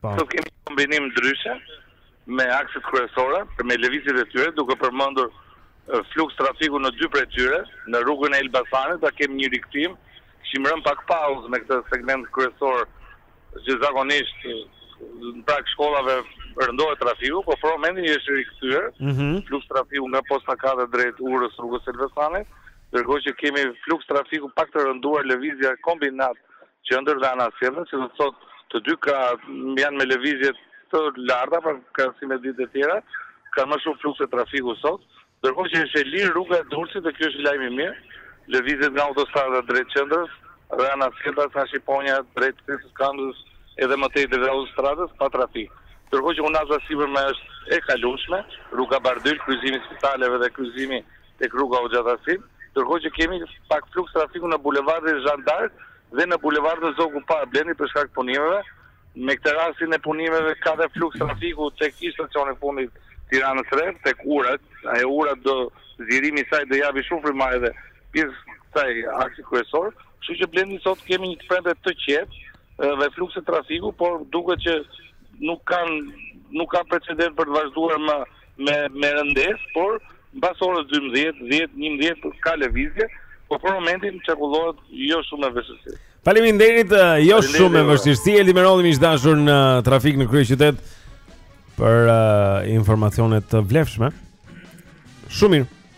Po. Sot kemi kombinim ndryshe me akset kryesore për me lëvizjet e tyre, duke përmendur fluks trafiku në dy prej tyre, në rrugën e Elbasanit, pra kemi një rikthim. Kishim rënë pak pauzë me këtë segment kryesor, që zakonisht në prag shkollave rëndohet trafiku, por për momentin është rikthyer. Mm -hmm. Fluks trafiku nga posta 4 drejt urës rrugës Elbasanit, ndërkohë që kemi fluks trafiku pak të rënduar lëvizja Kombinat Qendër dhe anasjelltas, që do të thotë të dy krahët janë me lëvizje të larta pra në krahasim me ditët e tjera, ka më shumë fluks trafiku sot, ndërkohë që është e lirë rruga e Durrësit dhe ky është lajm i mirë, lëvizjet nga autostrada drejt qendrës dhe anasjelltas nga Shqiponja drejt Fytit të Këmbës edhe më tej drejt autostradës pa trafik. Ndërkohë që unaza e sipërme është e kalueshme, rruga Bardhyl, kryqëzimi i spitaleve dhe kryqëzimi tek rruga Hoxha Tahsim, ndërkohë që kemi pak fluks trafiku në bulevardin Zhan d'Ark dhe në bulevardin Zogu i Parë, Blendi për shkak të punimeve, me këtë rastin e punimeve ka dhe fluks trafiku tek ish stacioni i fundit i Tiranës së Re, tek urat, ajo ura do zgjerimi i saj do japi shumë frymëmarrje edhe pjesës së kësaj aksi kryesor, kështu që Blendi sot kemi një të premte të qetë dhe flukse trafiku, por duket që nuk kanë nuk ka precedent për të vazhduar me me rëndesë, por mbas orës dymbëdhjetë, dhjetë, njëmbëdhjetë ka lëvizje, por për momentin qarkullohet jo shumë me vështirësi. Faleminderit, jo shumë me vështirësi. Eldi Merolli miq të dashur në trafik në kryeqytet për uh, informacione të vlefshme. Shumë mirë.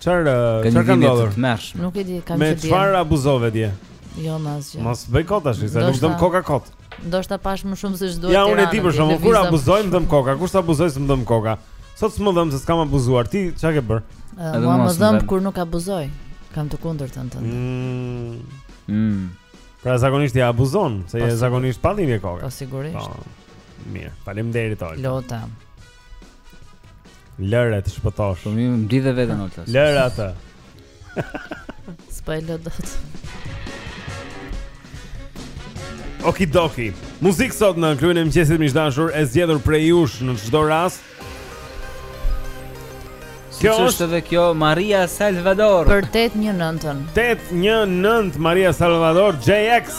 Çfarë eh, çfarë ka ndodhur? Nuk e di, kam Me çfarë abuzove dje? Jo, me asgjë. Mos bëj kot tash, se nuk dhemb koka kot. Ndoshta pashë më shumë se ç'duhet. Ja, unë e di për shembull kur abuzoj më dhemb koka, kur s'abuzoj s'më dhemb koka. Sot s'më dhemb se s'kam abuzuar. Ti çka ke bërë? Eh, Mua më dhemb kur nuk abuzoj. Kam të kundërtën tënde. Mm. Mm. Pra zakonisht ti abuzon, se je zakonisht pa dhimbje koke. Po sigurisht. Po. Mirë, faleminderit Olta. Lota. Lëre të shpëtosh. Po mirë, mblidhe veten Olta. Lëre atë. S'po e lë dot. Okidoki. Muzikë sot në klubin e mëngjesit miq të dashur, e zgjedhur prej jush në çdo rast. Kjo është, është edhe kjo Maria Salvador. Për 819. 819 Maria Salvador J-Ax.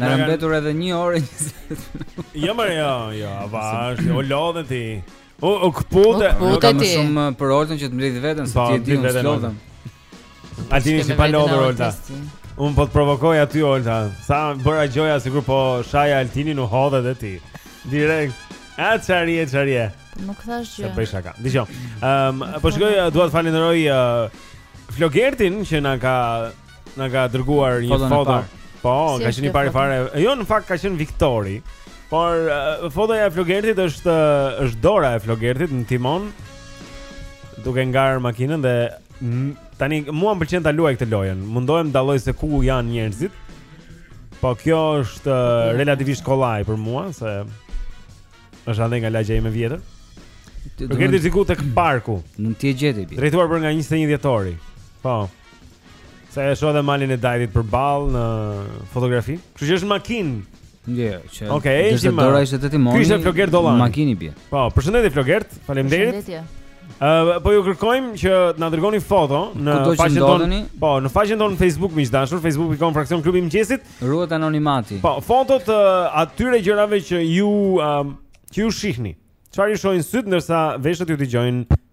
Na ka mbetur edhe 1 orë e 20. Jo më jo, jo, avash, o lodhe ti. O o kpute, nuk ka më shumë uh, për Oltën që të mblidh veten se po, ti e di unë lodhem. A ti s'je pa lodhur Olta? Un po të provokoj aty Olta. Sa bëra gjoja sikur po shaja Altinin u hodhe dhe ti. Direkt. A e çare e çare. Nuk thashë gjë. Se bëj shaka. Dgjoj. Ehm, po shkoj uh, dua të falenderoj uh, Flogertin që na ka na ka dërguar një foto. Po, se ka qenë i pari fare. Jo, në fakt ka qenë Viktori. Por uh, fotoja e Flogertit është uh, është dora e Flogertit në timon. Duke ngarë makinën dhe tani mua më pëlqen ta luaj këtë lojën. Mundohem të dalloj se ku janë njerëzit. Po kjo është uh, relativisht kollaj për mua se është andej nga lagjja ime e vjetër. Flogerti diku tek parku. Mund ta gjesh ti. Drejtuar për nga 21 dhjetori. Po. Se e shoh dhe malin e Dajtit përballë në fotografi. Kështu që është në makinë. Ndje, që. Okej, okay, ishte dora ishte te timoni. Kishte Flogert Dollan. Makini bie. Po, përshëndetje Flogert. Faleminderit. Përshëndetje. Ë, uh, po ju kërkojmë që të na dërgoni foto në faqen tonë. Po, në faqen tonë Facebook miq të dashur, facebook.com fraksion klubi i mëngjesit. Ruhet anonimati. Po, foto të atyre gjërave që ju um, që ju shihni. Çfarë ju shohin sytë ndërsa veshët ju dëgjojnë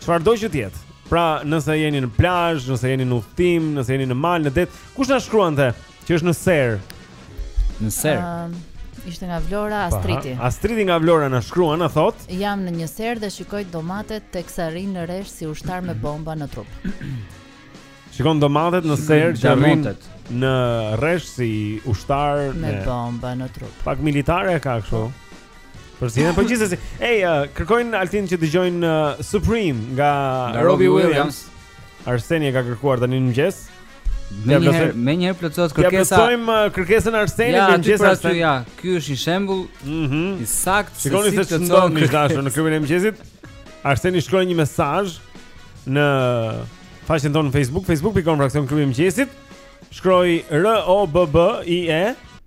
Çfarëdo që të jetë? Pra, nëse jeni në plazh, nëse jeni në udhëtim, nëse jeni në mal, në det, kush na shkruante që është në serrë? Në serrë. Um, ishte nga Vlora Astriti. Po, Astriti nga Vlora na shkruan, na thotë: Jam në një serrë dhe shikoj domatet teksa rrinë në rresht si ushtar me bomba në trup. Shikon domatet në serrë që rrinë në rresht si ushtar me, me bomba në trup. Pak militare kjo kështu. Po. Për zgjedhjen, po gjithsesi. Ej, uh, kërkojnë Altin që të dëgjojnë uh, Supreme nga, nga Robbie Williams. Williams. Arseni e ka kërkuar tani në mëngjes. Menjëherë, menjëherë plotësohet kërkesa. Ia plotësojmë uh, kërkesën e Arsenit ja, në mëngjes atë. Ja, ky është një shembull. Mhm. Mm I saktë. Shikoni se si ndodh miq të dashur në klubin e mëngjesit. Arseni shkroi një mesazh në faqen tonë në Facebook, facebook.com fraksion klubi i mëngjesit. Shkroi R O B B I E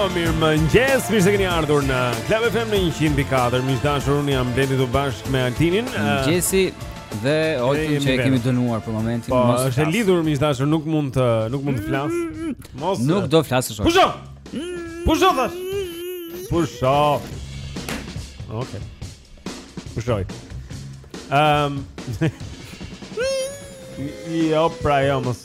Oh, mirëmëngjes, mirë se keni ardhur në Club FM në 104 Miq të dashur, unë jam Blendi këtu bashkë me Altinin Mirëmëngjesi dhe Oltën që e kemi dënuar për momentin Po, është e lidhur, miq të dashur, nuk mund të, nuk mund të flasë Mos, Nuk do flasë shumë Pusho! Pusho, thashë! Pusho! Ok Pushoj um, ehm, Jo, pra jo, mos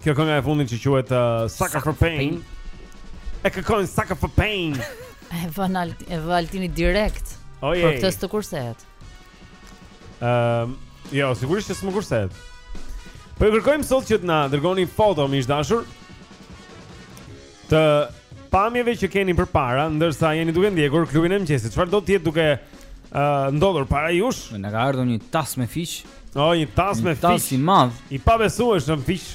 Kjo kënga e fundit që quhet uh, Sucker for Pain. E kërkojnë Sucker for Pain. E vë Alt, e vë Altini direkt. Oh, për këtë të kurset. Ëm, ehm, uh, jo, sigurisht që s'më kurset. Po ju kërkojmë sot që të na dërgoni foto miq dashur. Të pamjeve që keni përpara ndërsa jeni duke ndjekur klubin e mëngjesit. Çfarë do të jetë duke uh, ndodhur para jush? Na ka ardhur një tas me fiq. O, një tas me fiq. Një tas i madh. E pabesueshme fiq.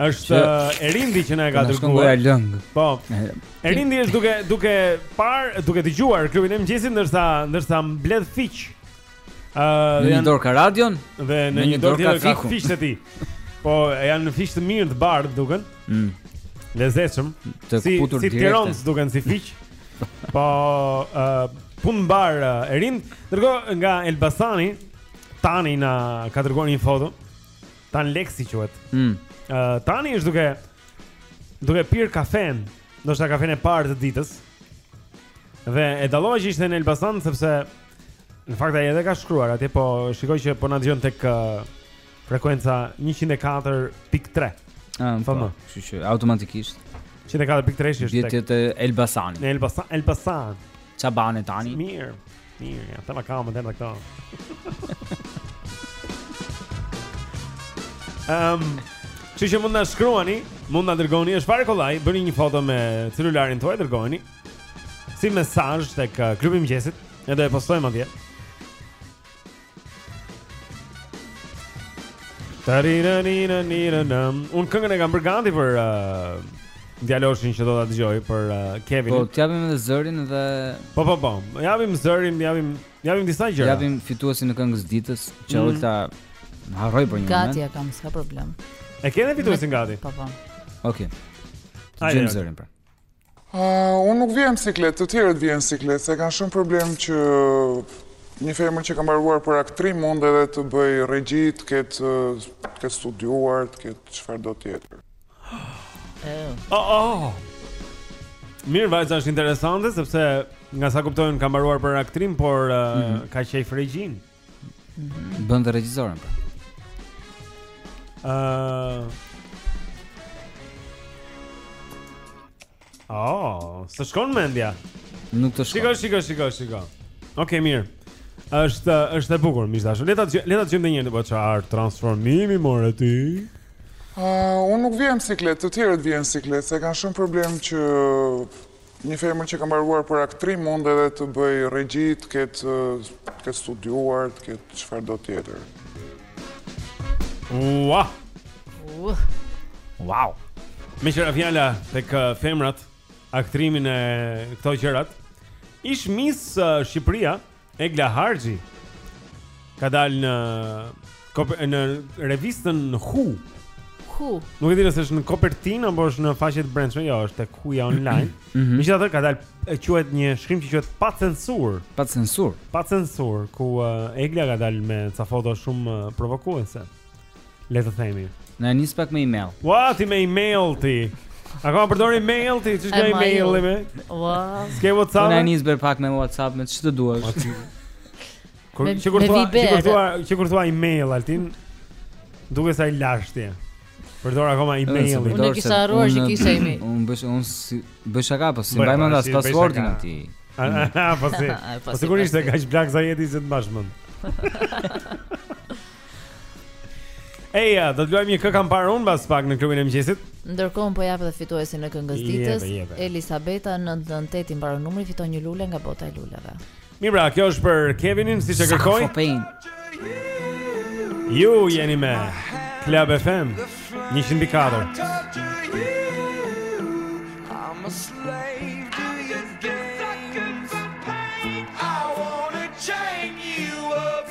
Është që... Eh, Erindi që na e ka dërguar. Lëshon goja lëng. Po. Erindi është duke duke par, duke dëgjuar klubin e mëngjesit ndërsa ndërsa mbledh fiq. Ëh, uh, në një dorë ka radion dhe në, në një dorë tjetër ka, ka fiqtë e tij. Po, janë fiq të mirë të bardhë duken. Mm. Të lezetshëm. Si, këputur direkt. Si duken si fiq. po, ëh, uh, punë e mbarë uh, Erind. Dërgon nga Elbasani, Tani na ka dërguar një foto. Tan Lexi quhet. Ëh, mm. uh, Tani është duke duke pirë kafen, ndoshta kafen e parë të ditës. Dhe e dallova që ishte në Elbasan sepse në fakt ai edhe ka shkruar atje, po shikoj që po na dëgjon tek uh, frekuenca 104.3. Ëh, po. Kështu që automatikisht 104.3 është tek. Qyteti i Elbasanit. Në Elbasan, Elbasan. Ça bëne Tani. Mirë. Mirë, ja, tema kam dhe unë këto um, Kështu që mund na shkruani, mund na dërgoni është fare kollaj, bëni një foto me celularin tuaj, dërgojeni si mesazh tek klubi i mëngjesit, edhe e postojmë atje Tarina nina nina nam. Unë këngën e kam bërë gati për uh, djaloshin që do ta dëgjojë për uh, Kevin. Po t'japim edhe zërin dhe Po po po. Japim zërin, japim japim disa gjëra. Japim fituesin e këngës së ditës, që mm. u desh ta harroj për një moment. Gati e kam, s'ka problem. E keni fituesin gati? Po po. Okej. Okay. Dëgjojmë zërin pra. Unë nuk vihem në siklet, të tjerët vihen në siklet, se kanë shumë problem që një femër që ka mbaruar për aktrim mund edhe të bëjë regji, të ketë studiuar, të ketë çfarëdo tjetër. Oh, oh. Mirë, vajza është interesante, sepse nga sa kuptojmë ka mbaruar për aktrim, por mm -hmm. ka qejf regjinë. Mhm. Bën dhe regjisoren. Po. Ëh. Uh... Oh, s'më shkon mendja. Nuk të shkon. Shiko, shiko, shiko, shiko. Okej, okay, mirë. Është është e bukur, miq dashur. Le ta le ta dëgjojmë edhe një herë po çfarë transformimi more ti. Uh, unë nuk vihem në siklet, të tjerët vihen në siklet, se kanë shumë problem që Një femër që ka mbaruar për aktrim mund edhe të bëjë regji, të ketë të ketë studiuar, të ketë çfarëdo tjetër. Ua! Uh. Wow! Meqë ra fjala tek uh, femrat, aktrimin e këto gjërat, ish Miss uh, Shqipëria, Egla Harxhi ka dalë në në revistën Who. Who. Nuk e di nëse është në kopertinë apo është në faqet e brendshme, jo, është tek Who-ja online. Mm -hmm. Megjithatë ka dalë e quhet një shkrim që quhet pa censurë. Pa censurë. Pa censurë ku uh, Egla ka dalë me ca foto shumë uh, provokuese. Mm Le të themi. Na nis pak me email. Ua, ti me email ti. Akoma përdor email ti, ç'është kjo email me? Ua. S'ke WhatsApp. Na nis ber pak me WhatsApp me ç'të duash. Kur që kur thua, që kur thua, që kur thua email Altin, dukesh aq i lashtë. Përdor akoma email. Unë kisha harruar që kisha email. Unë bësh unë bësh aka po s'i mbaj mend as passwordin aty. Po si. Po sigurisht e ka aq plak sa je ti që të mbash mend. Eja, do të luajmë një këngë, kam parë unë mbas pak në klubin e mëngjesit Ndërkohën po jap edhe fituesin e këngës ditës Elisabeta 998 i mbaron numri fiton një lule nga bota e luleve Mirë pra, kjo është për Kevinin, siç e kërkoi Ju jeni me Club FM 104 I'm a slave to your games I wanna chain you up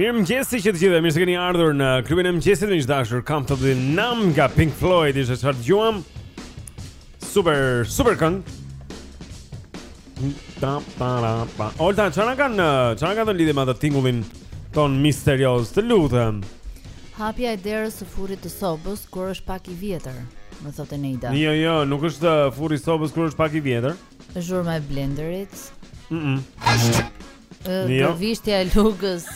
Mirëmëngjesi që të gjithëve, mirë se keni ardhur në klubin e mëngjesit, miq të dashur, Comfortably Numb nga Pink Floyd, ishte çfarë dëgjuam, super, super këngë. Tam para pa. Olta ça na kanë ça na kanë thënë lidhje me atë tingullin tonë misterioz. Të lutem. Hapja e derës së furrës të sobës kur është pak i vjetër, më thotë Nejda. Jo, jo, nuk është uh, furri i sobës kur është pak i vjetër. Zhurma e blenderit. Mhm. Mm Gërvishtja e lugës.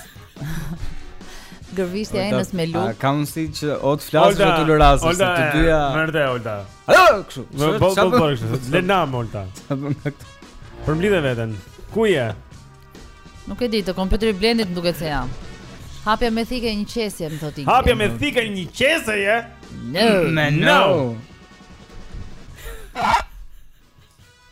Gërvishtja e enës me lugë. Ka mundësi që do të flasë që të lërasë, se të dyja... Mërde, Olta. Alo, kështu. Bo, bo, bo, bo, kështu. Le nam ti, Olta. Përmblidhe veten. Ku je? Nuk e di, te kompjuteri i Blendit nuk e di jam. Hapja me thikë e një qeseje, më thotë i Hapja me thikë e një qeseje? No, no.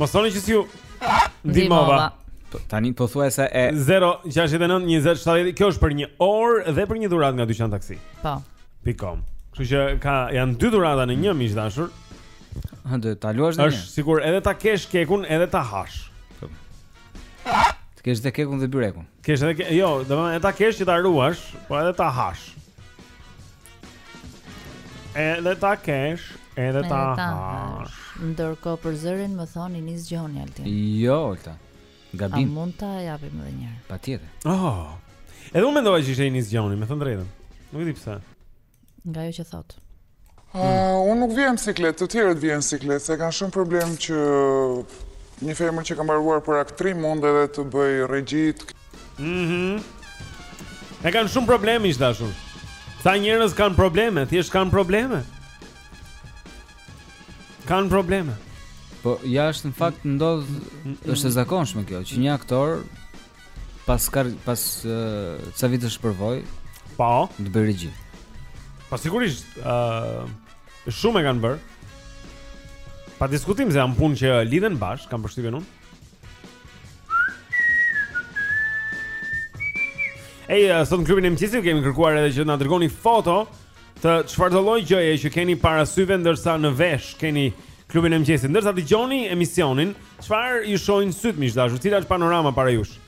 Mos thoni që s'ju ndihmova. Po, tani po thuaj se e 069 20 70 kjo është për një orë dhe për një dhuratë nga dyqan taksi. Po. Pikom. Kështu që janë dy dhurata në një miq të dashur. A do ta luash në një. Është sikur edhe ta kesh kekun edhe ta hash. Po. Të kesh edhe kekun dhe byrekun. Kesh edhe jo, domethënë edhe ta kesh që ta ruash, po edhe ta hash. Edhe ta kesh, edhe ta hash. Ndërkohë për zërin më thoni Enis Gjoni Altin. Jo, Olta. Gabim. A mund ta japim edhe një herë? Patjetër. Oh. Edhe unë mendova që ishte Enis Gjoni, me thënë të drejtën. Nuk e di pse. Nga ajo që thotë. Ëh, uh, unë nuk vihem në siklet, të tjerët vihen në siklet, se kanë shumë problem që një femër që ka mbaruar për aktrim mund edhe të bëjë regji. Mhm. E kanë shumë probleme miq të dashur. Ca njerëz kanë probleme, thjesht kanë probleme. Kanë probleme. Po ja është në fakt ndodh është e zakonshme kjo që një aktor pas kar, pas uh, ca vitesh përvojë. Po, të bëjë regji. Po sigurisht, ë uh, shumë e kanë bërë. Pa diskutim se janë punë që lidhen bashkë, kam përshtypjen unë. Ej, uh, sot në klubin e mëngjesit kemi kërkuar edhe që të na dërgoni foto të çfarëdo lloj gjëje që keni para syve ndërsa në vesh keni klubin e mëngjesit. Ndërsa dëgjoni emisionin, çfarë ju shohin sytë miq të dashur? Cila është panorama para jush?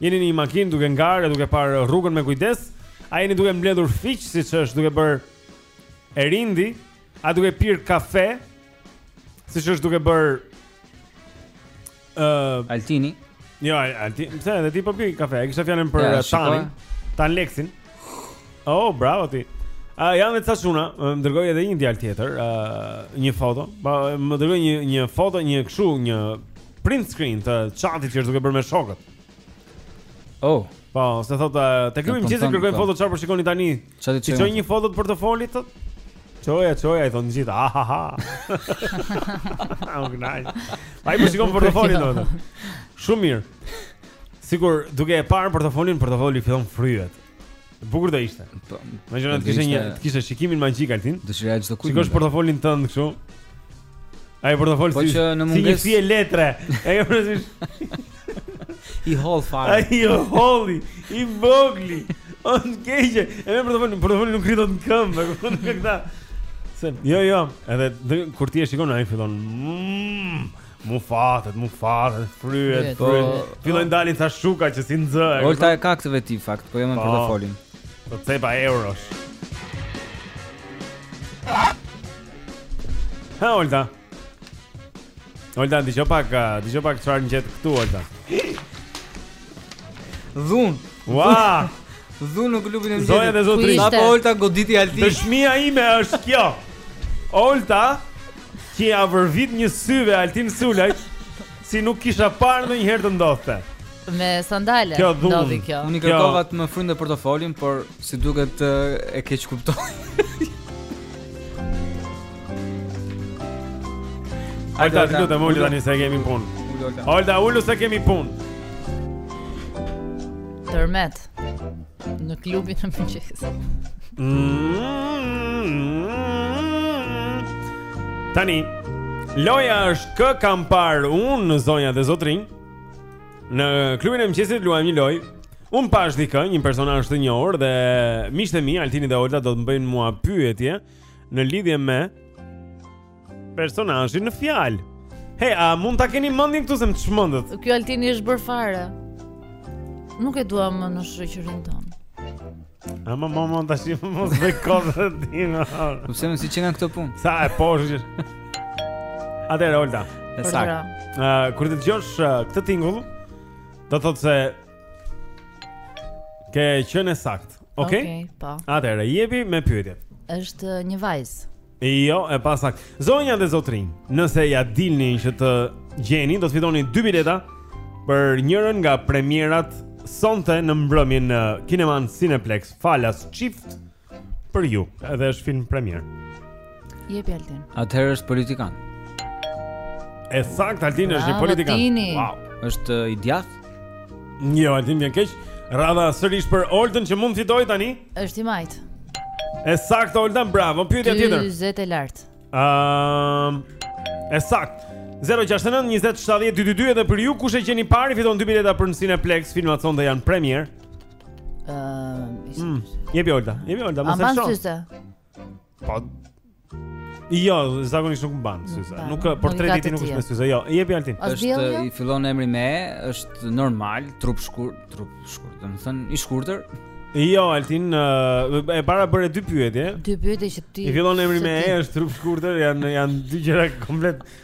Jeni në një makinë duke ngarë, duke parë rrugën me kujdes? A jeni duke mbledhur fiq siç është duke bërë Erindi A duke pirë kafe siç është duke bërë uh, Altini Jo, Altini Pse, dhe ti po pi kafe E kisha fjalën për ja, Tanin Tan Lexin. Oh, bravo ti. A uh, janë me ca çuna, më dërgoi edhe një djalë tjetër, ë uh, një foto. Pa më dërgoi një një foto, një kështu, një print screen të chatit që është duke bërë me shokët. Oh, po, se thotë te Klubi i Mëngjesit kërkojnë foto çfarë po shikoni tani Çfarë t'i çoj? Çoj një foto të portofolit thotë. Çoja, çoja i thonë të gjithë. Ha ha ha. U kënaq ai. Ai po shikon portofolin thotë. Shumë mirë. Sikur duke e parë portofolin, portofoli fillon fryhet. Bukur do ishte. Po. Mendo të kishe një, të kishe shikimin magjik Altin. Dëshiroj çdokujt. Shikosh portofolin tënd kështu. Ai portofol po si, si munges... një fije letre. E ke përsërish. I hollë fare. Ai i holli, i vogli. Okej, e me portofol, portofoli nuk rri dot në këmbë, e kupton këtë. Se jo jo, edhe dhe, kur ti e shikon ai fillon. Mm, mufatet, mufatet, fryhet, po, fryhet. Po, Fillojnë dalin ca shuka që s'i nxë. Olta e ka këtë veti në fakt, po jam jo, po, portofolin. Po cepa eurosh. Ha, Olta. Olta, di që pak, di që pak qërë në gjithë këtu, Olta. Dhunë. Ua! Dhunë në klubin e mëngjesit. Zonja dhe zotërinj. Sa po Olta goditi Altin. Dëshmia ime është kjo. Olta, që ja vërviti një syve Altin Sulajt, si nuk kisha parë ndonjëherë të ndodhte. Me sandale, kjo dhunë. Kjo. Unë i kërkova të më frynde portofolin, por Si duket e keqkuptoi. Olta, ti do të më lësh tani se kemi punë. Olta, ulu se kemi punë. Tërmet në klubin e mëngjesit. Tani, loja është kë kam parë unë në zonja dhe zotërinj. Në klubin e mëngjesit luajmë një lojë. Unë pashë dikë, një personazh të njohur dhe miqtë e mi Altini dhe Olta do të më bëjnë mua pyetje në lidhje me personazhin në fjalë. He, a mund ta keni mendin këtu se më çmendët? Ky Altini është bërë fare. Nuk e duam më në shoqërinë tonë. A mund tash më mos bëj kodën tim Pse më siç janë këto punë Sa e poshtër Atëherë Olta E saktë uh, Kur të dëgjosh uh, këtë tingull Do të thotë se Ke qenë e saktë Ok, okay po. Atëherë jepi me pyetjet është një vajzë Jo, e pasaktë. Zonja dhe zotërinj, nëse ja dilni që ta gjeni, do të fitoni dy bileta për njërën nga premierat sonte në mbrëmje në kinemanë Cineplexx falas çift për ju. Edhe është film premierë. Jepi Altin. Atëherë është politikan. E saktë Altin është një politikan. Wow. Është i djathtë. Jo, Altin më vjen keq. Radha sërish për Oltën që mund të fitojë tani. Është i majtë. E saktë Olta, bravo. Pyetja tjetër. 40 e lart. Ëm. Um, e saktë. 069 20 70 222 edhe për ju kush e gjen i pari fiton dy bileta për në Cineplexx, filmat sonte janë premierë. Ëm. Uh, mm. Jepi Olta. Jepi Olta, mos e shoh. Po. Jo, zakonisht nuk mban syze. Nuk ka portreti i tij nuk është me syze. Jo, jepi Altin. Është i fillon emri me e, është normal, trup shkurt, trup shkurt, domethënë i shkurtër. Jo, Altin, e para bëre dy pyetje. Dy pyetje që ti. I fillon emri me e, është trup shkurtër, janë janë dy gjëra komplet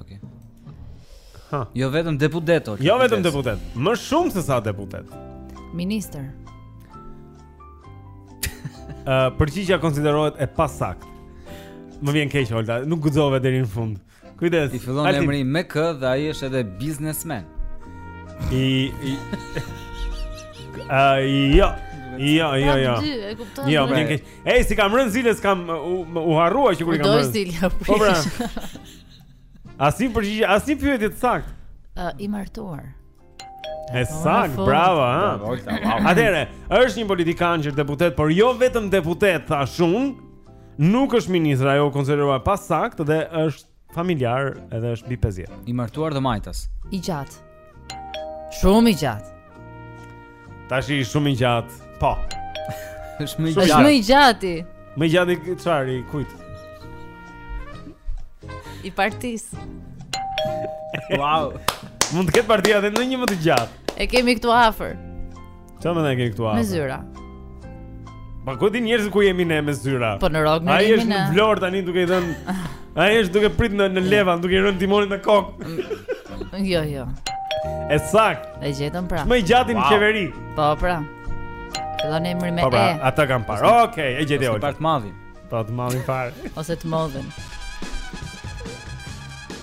Okej. Ha. Jo vetëm deputet, ose. Jo vetëm deputet, më shumë se sa deputet. Ministër. Ë, uh, përgjigja konsiderohet e pasaktë. Më vjen keq Olta, nuk guxove deri në fund. Kujdes. I fillon Altin. emri me K dhe ai është edhe biznesmen. I i Ai jo. Jo, jo, jo. Dy, e kupton. Jo, më vjen keq. Ej, s'i kam rënë zilës, kam u, u harrua që kur i kam rënë. Do zilja. Po pra. Asnjë përgjigje, asnjë pyetje të saktë. Uh, I martuar. E saktë, bravo, ha. Atëre, është një politikan që deputet, por jo vetëm deputet, tha shumë, nuk është ministër, ajo u konsiderua e pasaktë dhe është Familjar edhe është mbi 50. I martuar dhe majtas. I gjatë. Shumë i gjatë. Tashi shumë i gjatë. Po. Është më i gjatë. Është më i gjati. Më i gjati çfarë i kujt? I partis. Wow. Mund të ketë partia edhe ndonjë më të gjatë. E kemi këtu afër. Çfarë, me ne kemi këtu afër? Me zyra. Pa po, ku di njerëz ku jemi ne me zyra. Po në rrugë ne jemi. Ai është në Vlorë tani duke i dhënë. Ai është duke prit në në Levan, duke i rënë timonit në kokë. Mm, jo, jo. E sakt. E gjetëm pra. Më i gjati në wow. qeveri. Po pra. Fillon emri me po, pra, e. Po pra, atë kam parë. Okej, e gjeti Olta. Ose të madhin. Po të madhin fare. Ose të madhin.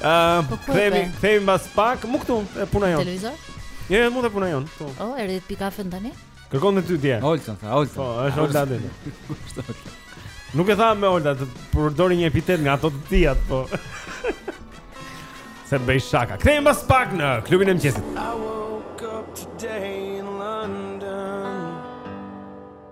Ëm, po kthehemi, kthehemi mbas pak, mu këtu te puna jon. Televizor? Jo, jo, mu te puna jon. Po. Oh, erdhi të pi kafen tani? Kërkon me ty dje. Olta, tha, Olta. Po, është Olta dhe. Nuk e tha me Olta, të përdori një epitet nga ato të tijat, po. S'e bëj shaka. Kthehemi mbas pak në klubin e mëngjesit. I woke up today in London.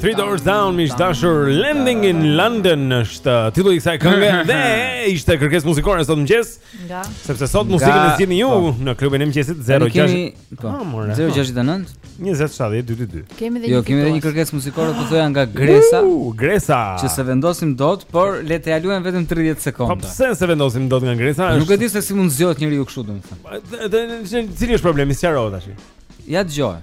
Three Doors Down, miq të dashur, Landing in London është uh, titulli i kësaj kënge dhe ishte kërkesë muzikore sot mëngjes. Nga. Sepse sot muzikën e zgjidhni ju po. në klubin e mëngjesit 06. Po. Ah, more. 069 20 70 222. Kemi dhe jo, një. Jo, kemi dhe një kërkesë muzikore po thoja nga Gresa. Uh, Gresa. Që s'e vendosim dot, por le t'ia luajmë vetëm 30 sekonda. Po pse s'e vendosim dot nga Gresa? Është... Nuk e di se si mund të zgjohet njeriu kështu domethënë. Dhe cili është problemi, sqaroje tash. Ja dëgjoje.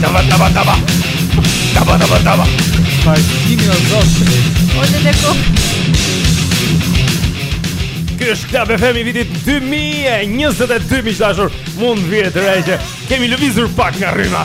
Tava, tava, tava. Tava, tava, tava. Martini o zotë. Ode dhe ku. Ky është Club FM i vitit 2022 miq të dashur. Mund t'ju vijë e re. Kemi lëvizur pak nga rryma.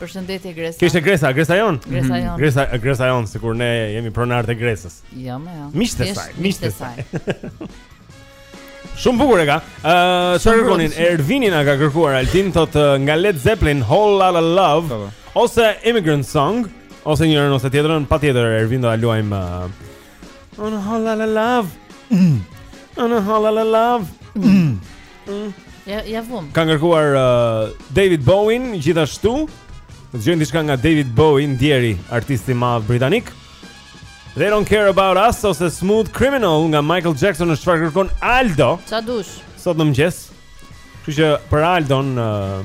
Përshëndetje Gresa. Kush, Gresa, Gresa jon. Gresa jon. Gresa, Gresa jon, sikur ne jemi pronarët e Gresës. Jo, më jo. Miqtë e saj, miqtë e saj. Shumë bukur e ka. Ë, uh, çfarë Ervini na ka kërkuar Altin thot uh, nga Led Zeppelin Whole Lotta Love po, po. ose Immigrant Song ose njërën ose tjetrën, patjetër Ervin do ta luajmë uh, Whole Lotta Love Whole Lotta Love Ja, ja vumë Kanë kërkuar uh, David Bowie gjithashtu Të dëgjojnë diçka nga David Bowie I ndjeri artist i madh britanik They don't care about us Ose Smooth Criminal nga Michael Jackson Ë çfarë kërkon Aldo Sa dush Sot në mëngjes Kështu që për Aldon uh,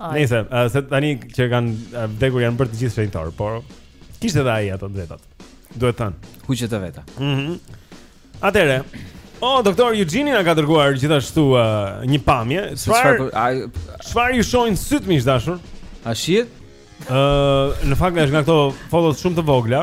Nëse, se tani që kanë vdekur janë bërë të gjithë shenjtor, por kishte edhe ai ato të vetat. Duhet thënë, huqet e veta. Mhm. Mm Atëherë. O oh, doktor Juxhini na ka dërguar gjithashtu uh, një pamje. Çfarë? Çfarë ju shohin sytë miq të dashur? A shihet? Ëh, uh, në fakt është nga këto foto shumë të vogla.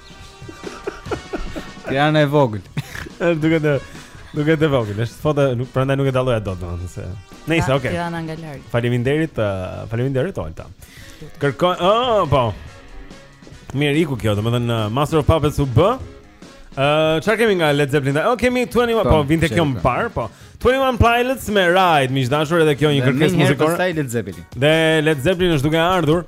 Tirana e vogël. Është duke të duket e vogël, është foto nuk prandaj nuk e dalloja dot domethënë se. Nëse, ah, okay. Tirana nga larg. Faleminderit, uh, faleminderit Olta. Kërkoj, oh, po. Mirë iku kjo, domethënë uh, Master of Puppets u bë. Ë, uh, çfarë kemi nga Led Zeppelin? Oh, kemi 21, po, po vinte kjo më parë, po. 21 Pilots me Ride, miq të dashur, edhe kjo një kërkesë muzikore. Dhe Led Zeppelin është duke ardhur.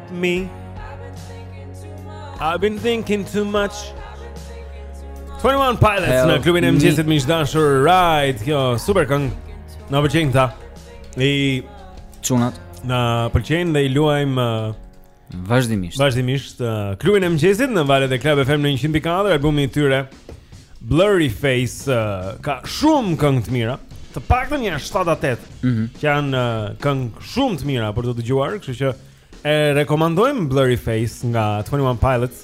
me I've been thinking too much 21 Pilots në klubin e mëngjesit miq të dashur Ride, kjo, super këngë Na pëlqejnë këta I Çunat Na pëlqejnë dhe i luajmë uh, Vazhdimisht Vazhdimisht uh, Klubin e mëngjesit në valët e Club FM në 100.4 Albumi i tyre Blurryface uh, Ka shumë këngë të mira Të paktën një 7-8 mm -hmm. Që janë uh, këngë shumë të mira Për të dëgjuar Kështu që E rekomandojmë Blurryface nga 21 Pilots,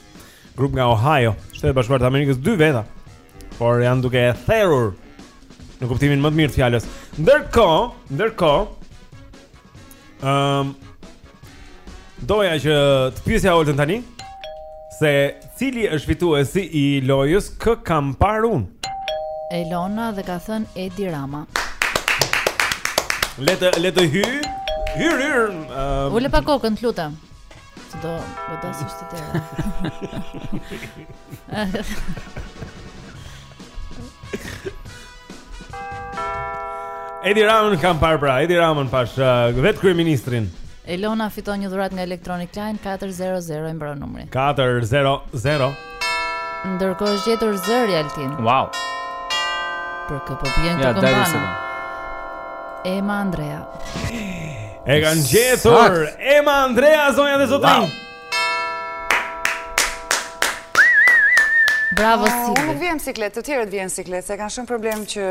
grup nga Ohio, Shtetet e Bashkuara të Amerikës, dy veta, por janë duke e therur në kuptimin më të mirë të fjalës. Ndërkohë, ndërkohë, um, ehm, doja që të pyesja Oltën tani, se Cili është fituesi i lojës Kë kam parë unë? Elona dhe ka thënë Edi Rama. Le të le të hyjë. Hyr hyr. Um... Ule pa kokën, të lutem. Të do do të sështë të tëra. Edi Ramën kam parë pra, Edi Ramën pashë uh, vetë kryeministrin. Elona fiton një dhuratë nga Electronic Line 400 i mbaron numri. 400. Ndërkohë është gjetur zëri Altin. Wow. Për kë po bien këto kambana? Ema Andrea. E kanë gjetur Ema Andrea zonja dhe zotërinj. Wow. Bravo Silvi. Unë nuk vihem në siklet, të tjerët vihen në siklet, se kanë shumë problem që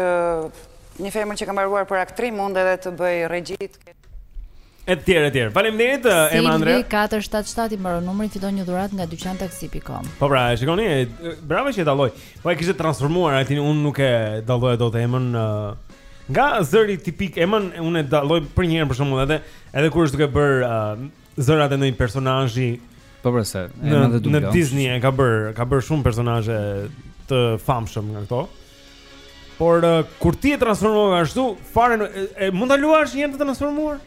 një femër që ka mbaruar për aktrim mund edhe të bëjë regji. E tjerë, e tjerë. Faleminderit, Ema Andrea. Silvi, 477 i mbaron numri, fiton një dhuratë nga dyqantaksi.com. Po pra, e shikoni, bravo që e dallove. Po e kishte transformuar, Altini, unë nuk e dalloja dot Emën... Nga zëri tipik, Emën, unë e dalloj përnjëherë për shembull edhe, edhe kur është duke bërë zërat e ndonjë personazhi. Po pra se, Ema edhe dublon. Në Disney e ka bërë, ka bërë shumë personazhe të famshëm nga këto. Por uh, kur ti e transformove ashtu, fare në, e, e, mund ta luash një herë të transformuar?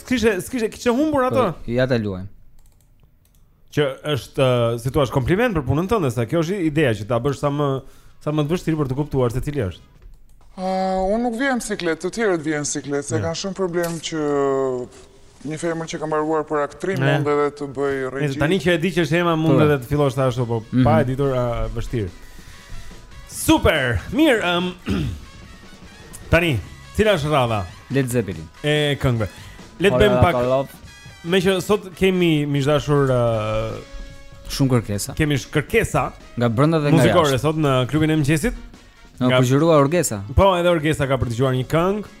S'kishe, s'kishe, kishe humbur atë. Po, ja ta luajmë. Që është si të thuash kompliment për punën tënde, se kjo është ideja që ta bësh sa më sa më të vështirë për t'u kuptuar se cili është. Uh, unë nuk vihem në siklet, të tjerët vihen në siklet, se kanë shumë problem që një femër që ka mbaruar për aktrim ne. mund edhe të bëjë regji. Nëse tani që e di që është Ema mund po. edhe të fillosh ashtu po mm -hmm. pa mhm. e ditur e vështirë. Super. Mirë, ëm um, Tani, cila është rradha? Led Zeppelin. E këngëve. Le të bëjmë pak. Me që sot kemi miq të dashur uh, shumë kërkesa. Kemi sh kërkesa nga brenda dhe nga jashtë. Muzikore sot në klubin e mëngjesit. Na ka shkruar Orgesa. Po, edhe Orgesa ka për të dëgjuar një këngë.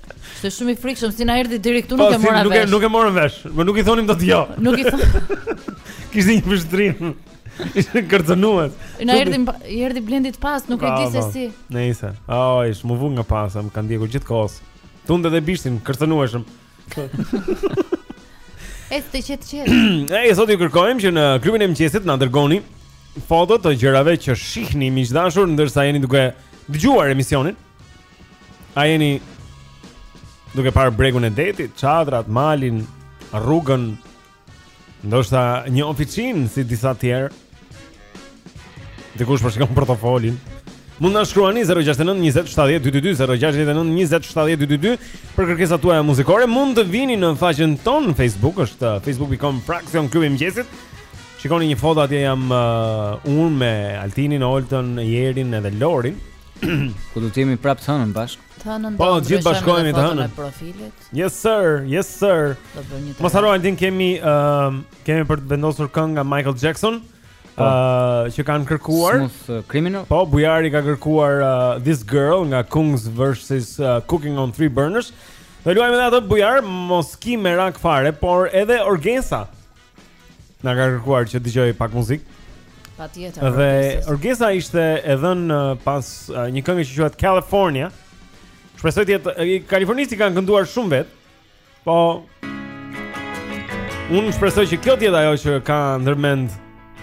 Ishte shumë i frikshëm, si na erdhi deri këtu po, nuk e mora vesh. Nuk nuk e morëm vesh, por nuk i thonim dot jo. Nuk i thonim. Kishte një vështrim. Ishte kërcënues. Na erdhi i erdhi Blendit pas, nuk e di se si. Nëse. Oh, m'u vu nga pas, më ka ndjekur gjithë kohës. Tundte dhe bishtin kërcënueshëm. Ec të qet qet. Ai sot ju kërkojmë që në klubin e mëngjesit na dërgoni foto të gjërave që shihni miq të dashur ndërsa jeni duke dëgjuar emisionin. A jeni duke parë bregun e detit, çadrat, malin, rrugën, ndoshta një ofiçinë si disa të tjerë? Dikush po shikon portofolin. Mund na shkruani 069 20 70 222 069 20 70 222 për kërkesat tuaja muzikore. Mund të vini në faqen tonë në Facebook, është uh, facebook.com fraksion klubi i mëngjesit. Shikoni një foto atje jam uh, unë me Altinin, Oltën, Jerin edhe Lorin. Ku do të jemi prapë të hënën bashkë? Të hënën po, të gjithë bashkohemi të hënën. Profilit. Yes sir, yes sir. Do bëj një. Mos harro Altin kemi ë uh, kemi për të vendosur këngë nga Michael Jackson. Po. ë uh, që kanë kërkuar Smooth uh, Criminal. Po, Bujari ka kërkuar uh, This Girl nga Kungs versus uh, Cooking on Three Burners. Do luajmë edhe atë Bujar, mos ki merak fare, por edhe Orgesa. Na ka kërkuar që dëgjoj pak muzikë. Patjetër. Dhe orkestra ishte e dhënë uh, pas uh, një këngë që quhet California. Shpresoj të jetë uh, Kalifornisë i kanë kënduar shumë vet. Po Unë shpresoj që kjo të jetë ajo që ka ndërmend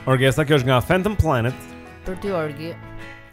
orkestra, kjo është nga Phantom Planet. Për ty Orgi.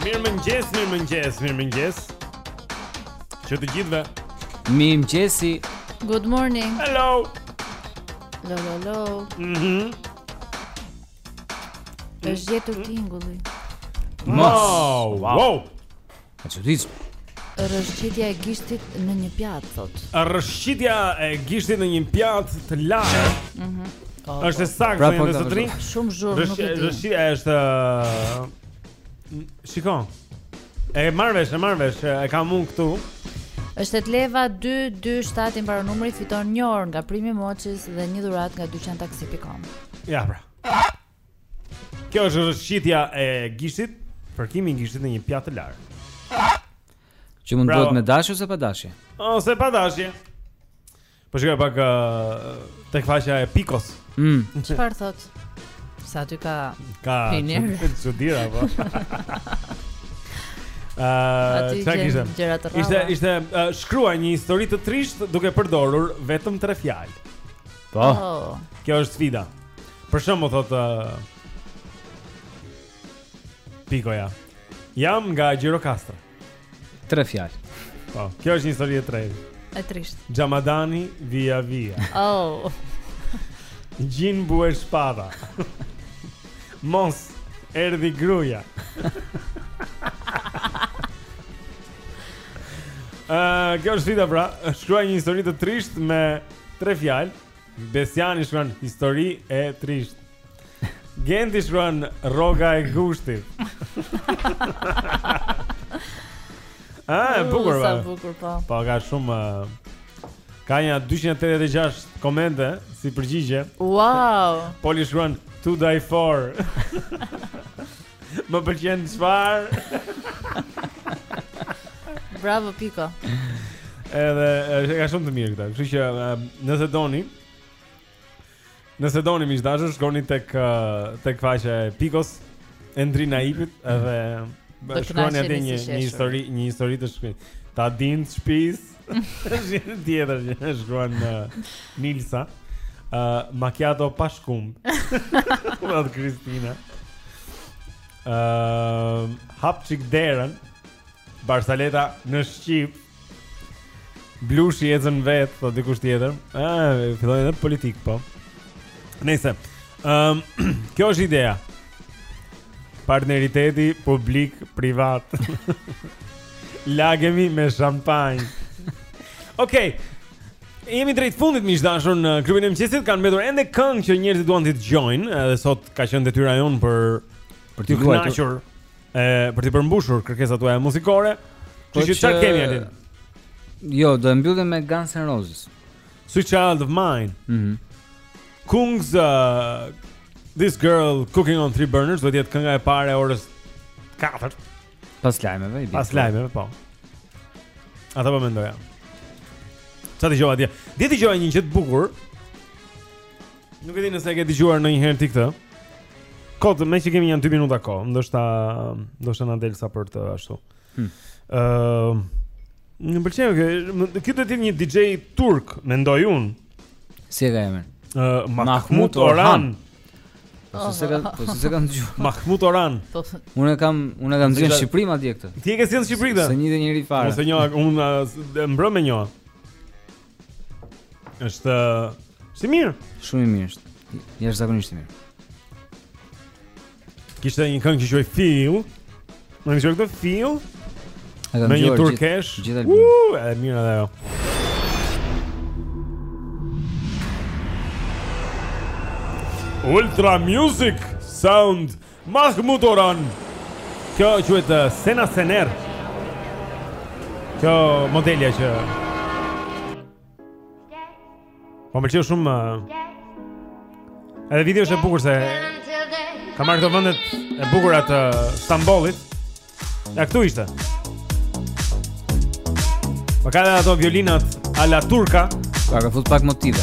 Mirëmëngjes, mirëmëngjes, mirëmëngjes Që të gjithve Mirëmëngjesi Good morning Hello Hello, hello mm -hmm. është gjetur tingulli Mos Wow, wow. E çuditshme. Rrëshqitja e gishtit në një pjatë thotë. Rrëshqitja e gishtit në një pjatë të larë. Mhm. Mm është saktë pra, po, me zotrin. Shumë zhurmë nuk e di. Rrëshqitja është Shikon. E marr vesh, e marr vesh, e kam unë këtu. Është Leva 227 i mbaron numri fiton një orë nga Prime Moçis dhe një dhuratë nga dyqan taksi.com. Ja pra. Kjo është rrëshqitja e gishtit Fërkimi i gishtit në një pjatë të larë Që mund të bëhet me dashje ose pa dashje? Ose pa dashje. Po shikoj pak uh, tek faqja e Pikos. Mm. Çfarë thotë? Se aty ka ka çudira po. Ëh, çfarë ishte? Ishte ishte uh, shkruaj një histori të trisht duke përdorur vetëm tre fjalë. Po. Oh. Kjo është sfida. Për shembull thotë uh, Pikoja. Jam nga Gjirokastra. Tre fjalë. Po, kjo është një histori e tre. E trisht. Xhamadani vija vija. Oh. Gjin Bue Shpata. Mos erdhi gruja. Ëh, uh, kjo është sfida pra, shkruaj një histori të trisht me tre fjalë. Besjani shkruan histori e trisht. Genti shkruan rroga e gushtit. Ah, bukur. Sa bukur po. Po ka shumë ka nja 286 komente si përgjigje. Wow. Poli shkruan to die for. Më pëlqen çfar? Bravo Piko. Edhe është ka shumë të mirë këto. Kështu që nëse doni Nëse doni miq të dashur, shkoni tek tek faqja e Pikos Endri Naipit edhe shkruani atje një histori, një histori të shpejtë. Ta din shtëpisë. Është një tjetër që e shkruan uh, Nilsa. Uh, macchiato pa shkumë. Thotë Kristina. Uh, hap çik derën. Barsaleta në shqip. Blushi ecën vet, thotë dikush tjetër. Ëh, uh, filloi edhe politika. Nejse. Ëm, um, kjo është ideja. Partneriteti publik privat. Lagemi me shampanjë. Okej. Jemi drejt fundit miq të dashur në klubin e mëngjesit kanë mbetur ende këngë që njerëzit duan t'i dëgjojnë, edhe sot ka qenë detyra jonë për për t'ju kënaqur, e për të përmbushur kërkesat tuaja muzikore. Po Kështu që çfarë kemi aty? Jo, do e mbyllim me Guns N' Roses. Sweet Child of Mine. Mhm. Mm Kungs uh, This girl cooking on three burners do të jetë kënga e parë e orës 4. Pas lajmeve, i Pas lajmeve, po. Atë po mendoja. Ça dëgjova dje? Dje dëgjova një gjë të bukur. Nuk e di nëse e ke dëgjuar ndonjëherë ti këtë. Kot, meqë kemi nja 2 minuta kohë, ndoshta ndoshta na del sa për të ashtu. Hmm. Ë uh, Më pëlqeu që ky do të jetë një DJ turk, mendoj unë. Si e ka emrin? Ë uh, Mahmut Orhan. Po s'e ke, po s'e ke ndju. Mahmut Orhan. Po, unë kam, unë kam dhënë në Shqipëri madje këtë. Ti e ke dhënë në Shqipëri këtë? S'e njihja njeri fare. Ose një, unë e mbrëm me një. Është si mirë. Shumë i mirë është. Jashtëzakonisht i mirë. Kishte një këngë që quhet Feel. Më ngjitur këtë Feel. Me një turkeshë. Gjithë album. Uh, e mirë ajo. Ultra Music Sound Mahmut Orhan Kjo quhet Sena Sener Kjo modelja që Po më pëlqeu shumë Edhe video është e bukur se Ka marrë këto vendet e bukura të Stambollit Ja këtu ishte Po ka dhe ato violinat A la turka Ka ka fut pak motive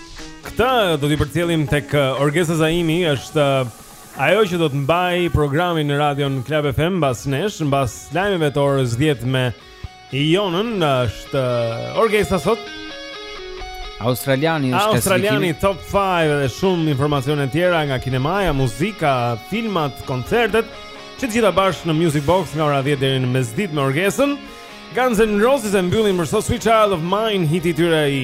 Këtë do t'i përcjellim tek uh, Orgesa Zaimi, është uh, ajo që do të mbajë programin në radion Club FM mbas nesh, mbas lajmeve të orës 10 me Jonën, është uh, Orgesa sot. Australiani është Australiani top 5 dhe shumë informacione të tjera nga kinemaja, muzika, filmat, koncertet, që të gjitha bashkë në Music Box nga ora 10 deri në mesditë me Orgesën. Guns N' Roses e mbyllin për sot Sweet Child of Mine, hiti i tyre i